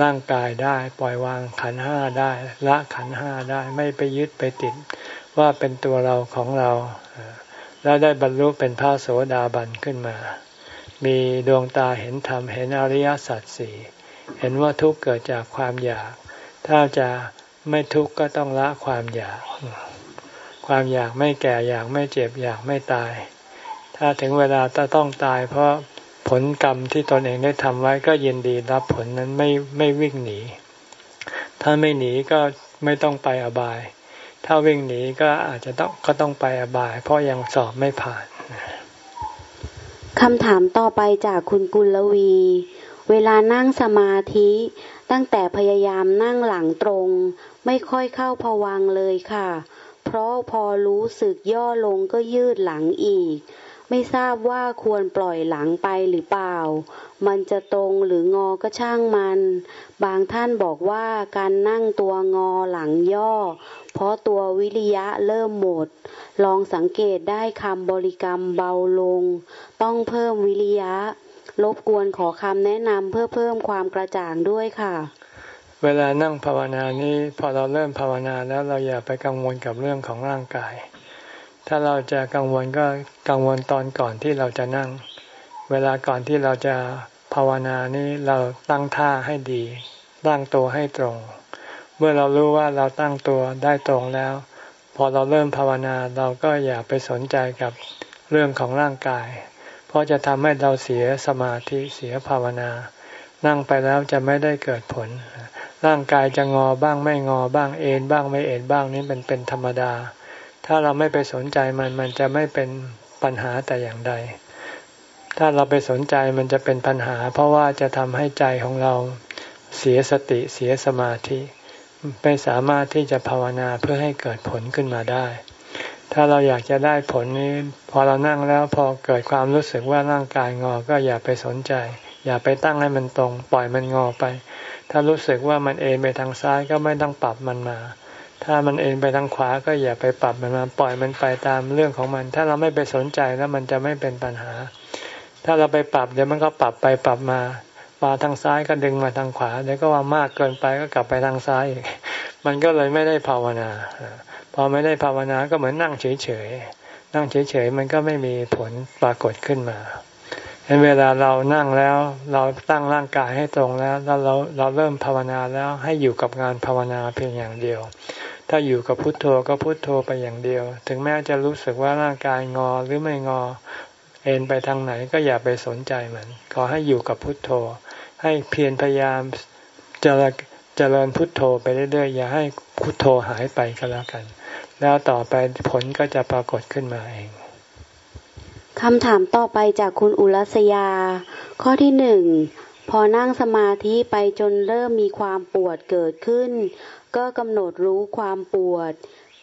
Speaker 1: ร่างกายได้ ปล่อยวางขันห้าได้ ละขันห้าได้ไม่ไปยึดไปติด ว่าเป็นตัวเราของเรา แล้วได้บรรลุเป็นพระโสดาบันขึ้นมา มีดวงตาเห็นธรรมเห็นอริยสัจสี่เห็นว่าทุกข์เกิดจากความอยาก ถ้าจะไม่ทุกข์ก็ต้องละความอยาก ความอยากไม่แก่อยากไม่เจ็บอยากไม่ตาย ถ้าถึงเวลาจะต้องตายเพราะ ลกรรมที่ตนเองได้ทำไว้ก็ยินดีรับผลนั้นไม่ไม่วิ่งหนี ถ้าไม่หนีก็ไม่ต้องไปอบาย ถ้าวิ่งหนีก็อาจจะต้องก็ต้องไปอบาย เพราะยังสอบไม่ผ่าน
Speaker 2: คำถามต่อไปจากคุณกุลวี เวลานั่งสมาธิตั้งแต่พยายามนั่งหลังตรง ไม่ค่อยเข้าพวังเลยค่ะ เพราะพอรู้สึกย่อลงก็ยืดหลังอีก ไม่ทราบว่าควรปล่อยหลังไปหรือเปล่า มันจะตรงหรืองอก็ช่างมัน บางท่านบอกว่าการนั่งตัวงอหลังย่อ เพราะตัววิริยะเริ่มหมด ลองสังเกตได้คำบริกรรมเบาลง ต้องเพิ่มวิริยะ รบกวนขอคำแนะนำเพื่อเพิ่มความกระจ่างด้วยค่ะ
Speaker 1: เวลานั่งภาวนานี้พอเราเริ่มภาวนาแล้วเราอย่าไปกังวลกับเรื่องของร่างกาย ถ้าเราจะกังวลก็กังวลตอนก่อนที่เราจะนั่ง เวลาก่อนที่เราจะภาวนานี้เราตั้งท่าให้ดี ตั้งตัวให้ตรง เมื่อเรารู้ว่าเราตั้งตัวได้ตรงแล้ว พอเราเริ่มภาวนาเราก็อย่าไปสนใจกับเรื่องของร่างกาย เพราะจะทำให้เราเสียสมาธิเสียภาวนา นั่งไปแล้วจะไม่ได้เกิดผล ร่างกายจะงอบ้างไม่งอบ้างเอ็นบ้างไม่เอ็นบ้างนี่เป็นเป็นธรรมดา ถ้าเราไม่ไปสนใจมันมันจะไม่เป็นปัญหาแต่อย่างใด ถ้าเราไปสนใจมันจะเป็นปัญหา เพราะว่าจะทำให้ใจของเราเสียสติเสียสมาธิ ไม่สามารถที่จะภาวนาเพื่อให้เกิดผลขึ้นมาได้ ถ้าเราอยากจะได้ผลนี้ พอเรานั่งแล้วพอเกิดความรู้สึกว่าร่างกายงอก็อย่าไปสนใจ อย่าไปตั้งให้มันตรง ปล่อยมันงอไป ถ้ารู้สึกว่ามันเอ็นไปทางซ้ายก็ไม่ต้องปรับมันมา ถ้ามันเองไปทางขวาก็อย่าไปปรับมันมาปล่อยมันไปตามเรื่องของมัน ถ้าเราไม่ไปสนใจแล้วมันจะไม่เป็นปัญหา ถ้าเราไปปรับเดี๋ยวมันก็ปรับไปปรับมามาทางซ้ายก็ดึงมาทางขวาเดี๋ยวก็ว่ามากเกินไปก็กลับไปทางซ้ายอีกมันก็เลยไม่ได้ภาวนา พอไม่ได้ภาวนาก็เหมือนนั่งเฉยๆนั่งเฉยๆมันก็ไม่มีผลปรากฏขึ้นมาเห็นเวลาเรานั่งแล้วเราตั้งร่างกายให้ตรงแล้วแล้วเราเราเริ่มภาวนาแล้วให้อยู่กับงานภาวนาเพียงอย่างเดียว ถ้าอยู่กับพุทโธก็พุทโธไปอย่างเดียว ถึงแม้จะรู้สึกว่าร่างกายงอหรือไม่งอ เอ็นไปทางไหนก็อย่าไปสนใจมัน ขอให้อยู่กับพุทโธ ให้เพียรพยายามเจริญเจริญพุทโธไปเรื่อยๆ อย่าให้พุทโธหายไปก็แล้วกัน แล้วต่อไปผลก็จะปรากฏขึ้นมาเอง
Speaker 2: คำถามต่อไปจากคุณอุรัสยา ข้อที่หนึ่ง พอนั่งสมาธิไปจนเริ่มมีความปวดเกิดขึ้น ก็กำหนดรู้ความปวด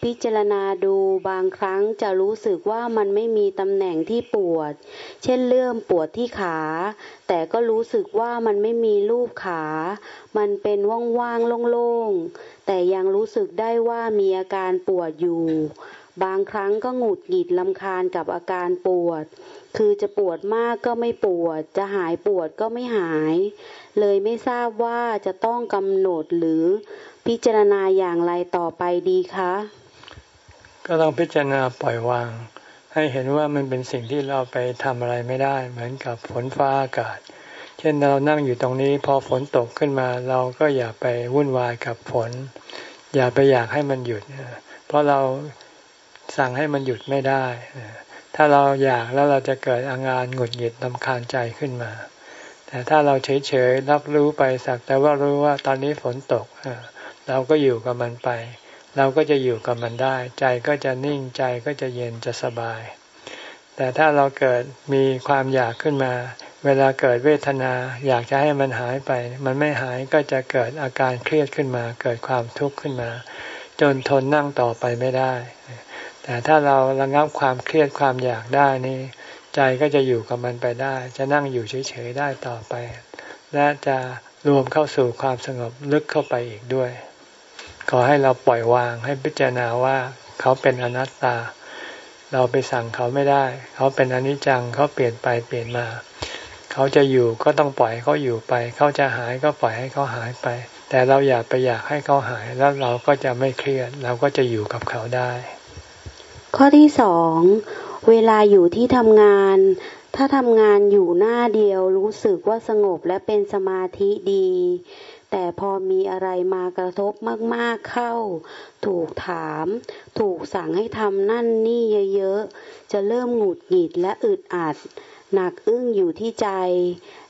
Speaker 2: พิจารณาดูบางครั้งจะรู้สึกว่ามันไม่มีตำแหน่งที่ปวด เช่นเรื่องปวดที่ขา แต่ก็รู้สึกว่ามันไม่มีรูปขา มันเป็นว่างๆโล่งๆ แต่ยังรู้สึกได้ว่ามีอาการปวดอยู่ บางครั้งก็หงุดหงิดลำคาญกับอาการปวด คือจะปวดมากก็ไม่ปวด จะหายปวดก็ไม่หาย เลยไม่ทราบว่าจะต้องกำหนดหรือพิจารณาอย่างไรต่อไปดีคะ
Speaker 1: ก็ต้องพิจารณาปล่อยวาง ให้เห็นว่ามันเป็นสิ่งที่เราไปทำอะไรไม่ได้ เหมือนกับฝนฟ้าอากาศ เช่นเรานั่งอยู่ตรงนี้ พอฝนตกขึ้นมา เราก็อย่าไปวุ่นวายกับฝน อย่าไปอยากให้มันหยุด เพราะเราสั่งให้มันหยุดไม่ได้ ถ้าเราอยากแล้วเราจะเกิดอางานหงุดหงิดลำคาญใจขึ้นมา แต่ถ้าเราเฉยๆรับรู้ไปสักแต่ว่ารู้ว่าตอนนี้ฝนตกเราก็อยู่กับมันไป เราก็จะอยู่กับมันได้ ใจก็จะนิ่งใจก็จะเย็นจะสบาย แต่ถ้าเราเกิดมีความอยากขึ้นมา เวลาเกิดเวทนาอยากจะให้มันหายไป มันไม่หายก็จะเกิดอาการเครียดขึ้นมา เกิดความทุกข์ขึ้นมา จนทนนั่งต่อไปไม่ได้ แต่ถ้าเราระงับความเครียดความอยากได้นี่ ใจก็จะอยู่กับมันไปได้ จะนั่งอยู่เฉยๆได้ต่อไป และจะรวมเข้าสู่ความสงบลึกเข้าไปอีกด้วย ขอให้เราปล่อยวางให้พิจารณาว่าเขาเป็นอนัตตา เราไปสั่งเขาไม่ได้ เขาเป็นอนิจจังเขาเปลี่ยนไปเปลี่ยนมา เขาจะอยู่ก็ต้องปล่อยเขาอยู่ไป เขาจะหายก็ปล่อยให้เขาหายไป แต่เราอยากไปอยากให้เขาหายแล้วเราก็จะไม่เครียด เราก็จะอยู่กับเขาได้
Speaker 2: ข้อที่สองเวลาอยู่ที่ทำงาน ถ้าทำงานอยู่หน้าเดียวรู้สึกว่าสงบและเป็นสมาธิดี แต่พอมีอะไรมากระทบมากๆเข้า ถูกถาม ถูกสั่งให้ทำนั่นนี่เยอะๆ จะเริ่มหงุดหงิดและอึดอัด หนักอึ้งอยู่ที่ใจ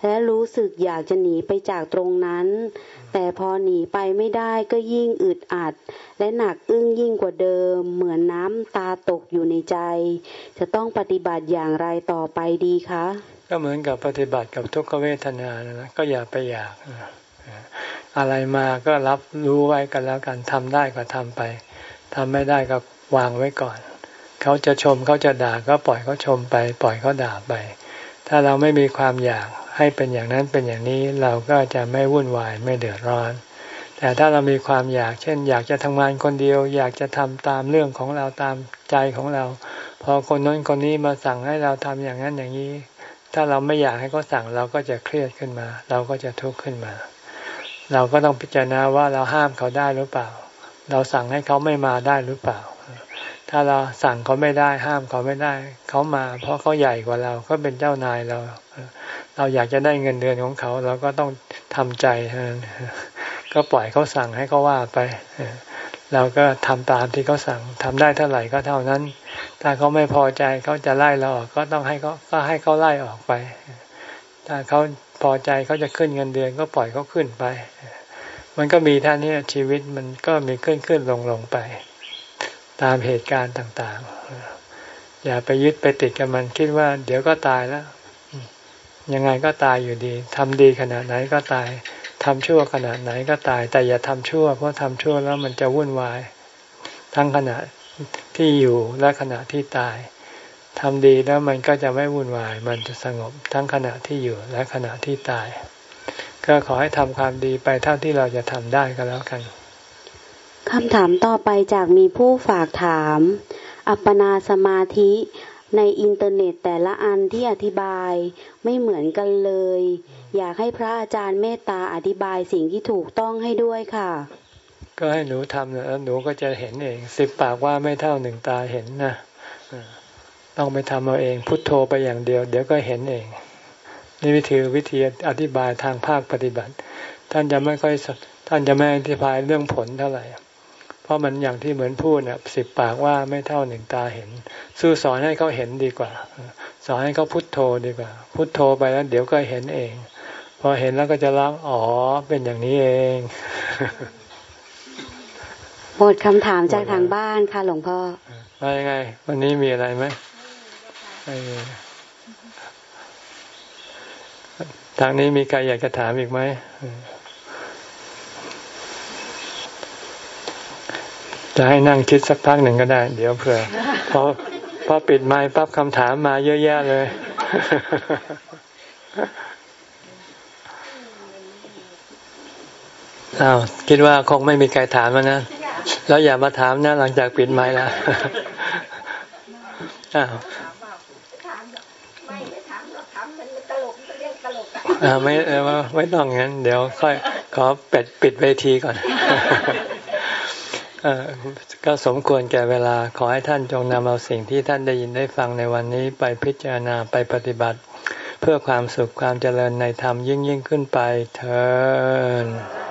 Speaker 2: และรู้สึกอยากจะหนีไปจากตรงนั้น แต่พอหนีไปไม่ได้ก็ยิ่งอึดอัด และหนักอึ้งยิ่งกว่าเดิม เหมือนน้ำตาตกอยู่ในใจ จะต้องปฏิบัติอย่างไรต่อไปดีคะ
Speaker 1: ก็เหมือนกับปฏิบัติกับทุกขเวทนานะก็อย่าไปอยากอะไรมาก็รับรู้ไว้กันแล้วกันทำได้ก็ทำไปทำไม่ได้ก็วางไว้ก่อน เขาจะชมเขาจะด่าก็ปล่อยเขาชมไป ปล่อยเขาด่าไป ถ้าเราไม่มีความอยากให้เป็นอย่างนั้นเป็นอย่างนี้เราก็จะไม่วุ่นวายไม่เดือดร้อน แต่ถ้าเรามีความอยากเช่น อยากจะทำงานคนเดียว อยากจะทำตามเรื่องของเราตามใจของเรา พอคนน้นคนนี้มาสั่งให้เราทำอย่างนั้นอย่างนี้ ถ้าเราไม่อยากให้เขาสั่งเราก็จะเครียดขึ้นมา เราก็จะทุกข์ขึ้นมา เราก็ต้องพิจารณาว่าเราห้ามเขาได้หรือเปล่า เราสั่งให้เขาไม่มาได้หรือเปล่า ถ้าเราสั่งเขาไม่ได้ห้ามเขาไม่ได้ เขามา เพราะเขาใหญ่กว่าเราเขาเป็นเจ้านายเรา เราอยากจะได้เงินเดือนของเขาเราก็ต้องทำใจก็ปล่อยเขาสั่งให้เขาว่าไปเราก็ทำตามที่เขาสั่งทำได้เท่าไหร่ก็เท่านั้น ถ้าเขาไม่พอใจเขาจะไล่เราออกก็ต้องให้เขาก็ให้เขาไล่ออกไป ถ้าเขาพอใจเขาจะขึ้นเงินเดือนก็ปล่อยเขาขึ้นไป มันก็มีท่านี้ชีวิตมันก็มีขึ้นขึ้นลงลงไป ตามเหตุการณ์ต่างๆ อย่าไปยึดไปติดกับมันคิดว่า เดี๋ยวก็ตายแล้ว ยังไงก็ตายอยู่ดีทำดีขนาดไหนก็ตายทำชั่วขนาดไหนก็ตาย แต่อย่าทำชั่ว เพราะทำชั่วแล้วมันจะวุ่นวาย ทั้งขณะที่อยู่และขณะที่ตายทำดีแล้วมันก็จะไม่วุ่นวาย มันจะสงบทั้งขณะที่อยู่และขณะที่ตาย ก็ขอให้ทำความดีไปเท่าที่เราจะทำได้ก็แล้วกัน
Speaker 2: คำถามต่อไปจากมีผู้ฝากถาม อัปปนาสมาธิในอินเทอร์เน็ตแต่ละอันที่อธิบายไม่เหมือนกันเลย อยากให้พระอาจารย์เมตตาอธิบายสิ่งที่ถูกต้องให้ด้วยค่ะ
Speaker 1: ก็ให้หนูทำแล้วหนูก็จะเห็นเองสิบปากว่าไม่เท่าหนึ่งตาเห็นนะต้องไปทำเอาเองพุทโธไปอย่างเดียว เดี๋ยวก็เห็นเอง นี่วิธีวิธีอธิบายทางภาคปฏิบัติ ท่านจะไม่ค่อยท่านจะไม่อธิบายเรื่องผลเท่าไหร่ ราะมันอย่างที่เหมือนพูดเนี่ยสิบปากว่าไม่เท่าหนึ่งตาเห็น สู้สอนให้เขาเห็นดีกว่า สอนให้เขาพุทโธดีกว่า พุทโธไปแล้วเดี๋ยวก็เห็นเอง พอเห็นแล้วก็จะร้องอ๋อเป็นอย่างนี้เอง
Speaker 2: หมดคำถามจากทางบ้านค่ะหลวงพ่อ
Speaker 1: ไปยังไง วันนี้มีอะไรไหมทางนี้มีใครอยากจะถามอีกไหม จะให้นั่งคิดสักพักหนึ่งก็ได้ เดี๋ยวเผื่อพอพอปิดไม้ปั๊บคำถามมาเยอะแยะเลย อ้าวคิดว่าคงไม่มีใครถามแล้วนะ แล้วอย่ามาถามนะหลังจากปิดไม้แล้วอ้าวไม่ไม่ต้องงั้น เดี๋ยวค่อยขอปิดปิดเวทีก่อน ก็สมควรแก่เวลาขอให้ท่านจงนำเอาสิ่งที่ท่านได้ยินได้ฟังในวันนี้ไปพิจารณาไปปฏิบัติ เพื่อความสุขความเจริญในธรรมยิ่งยิ่งขึ้นไปเถิด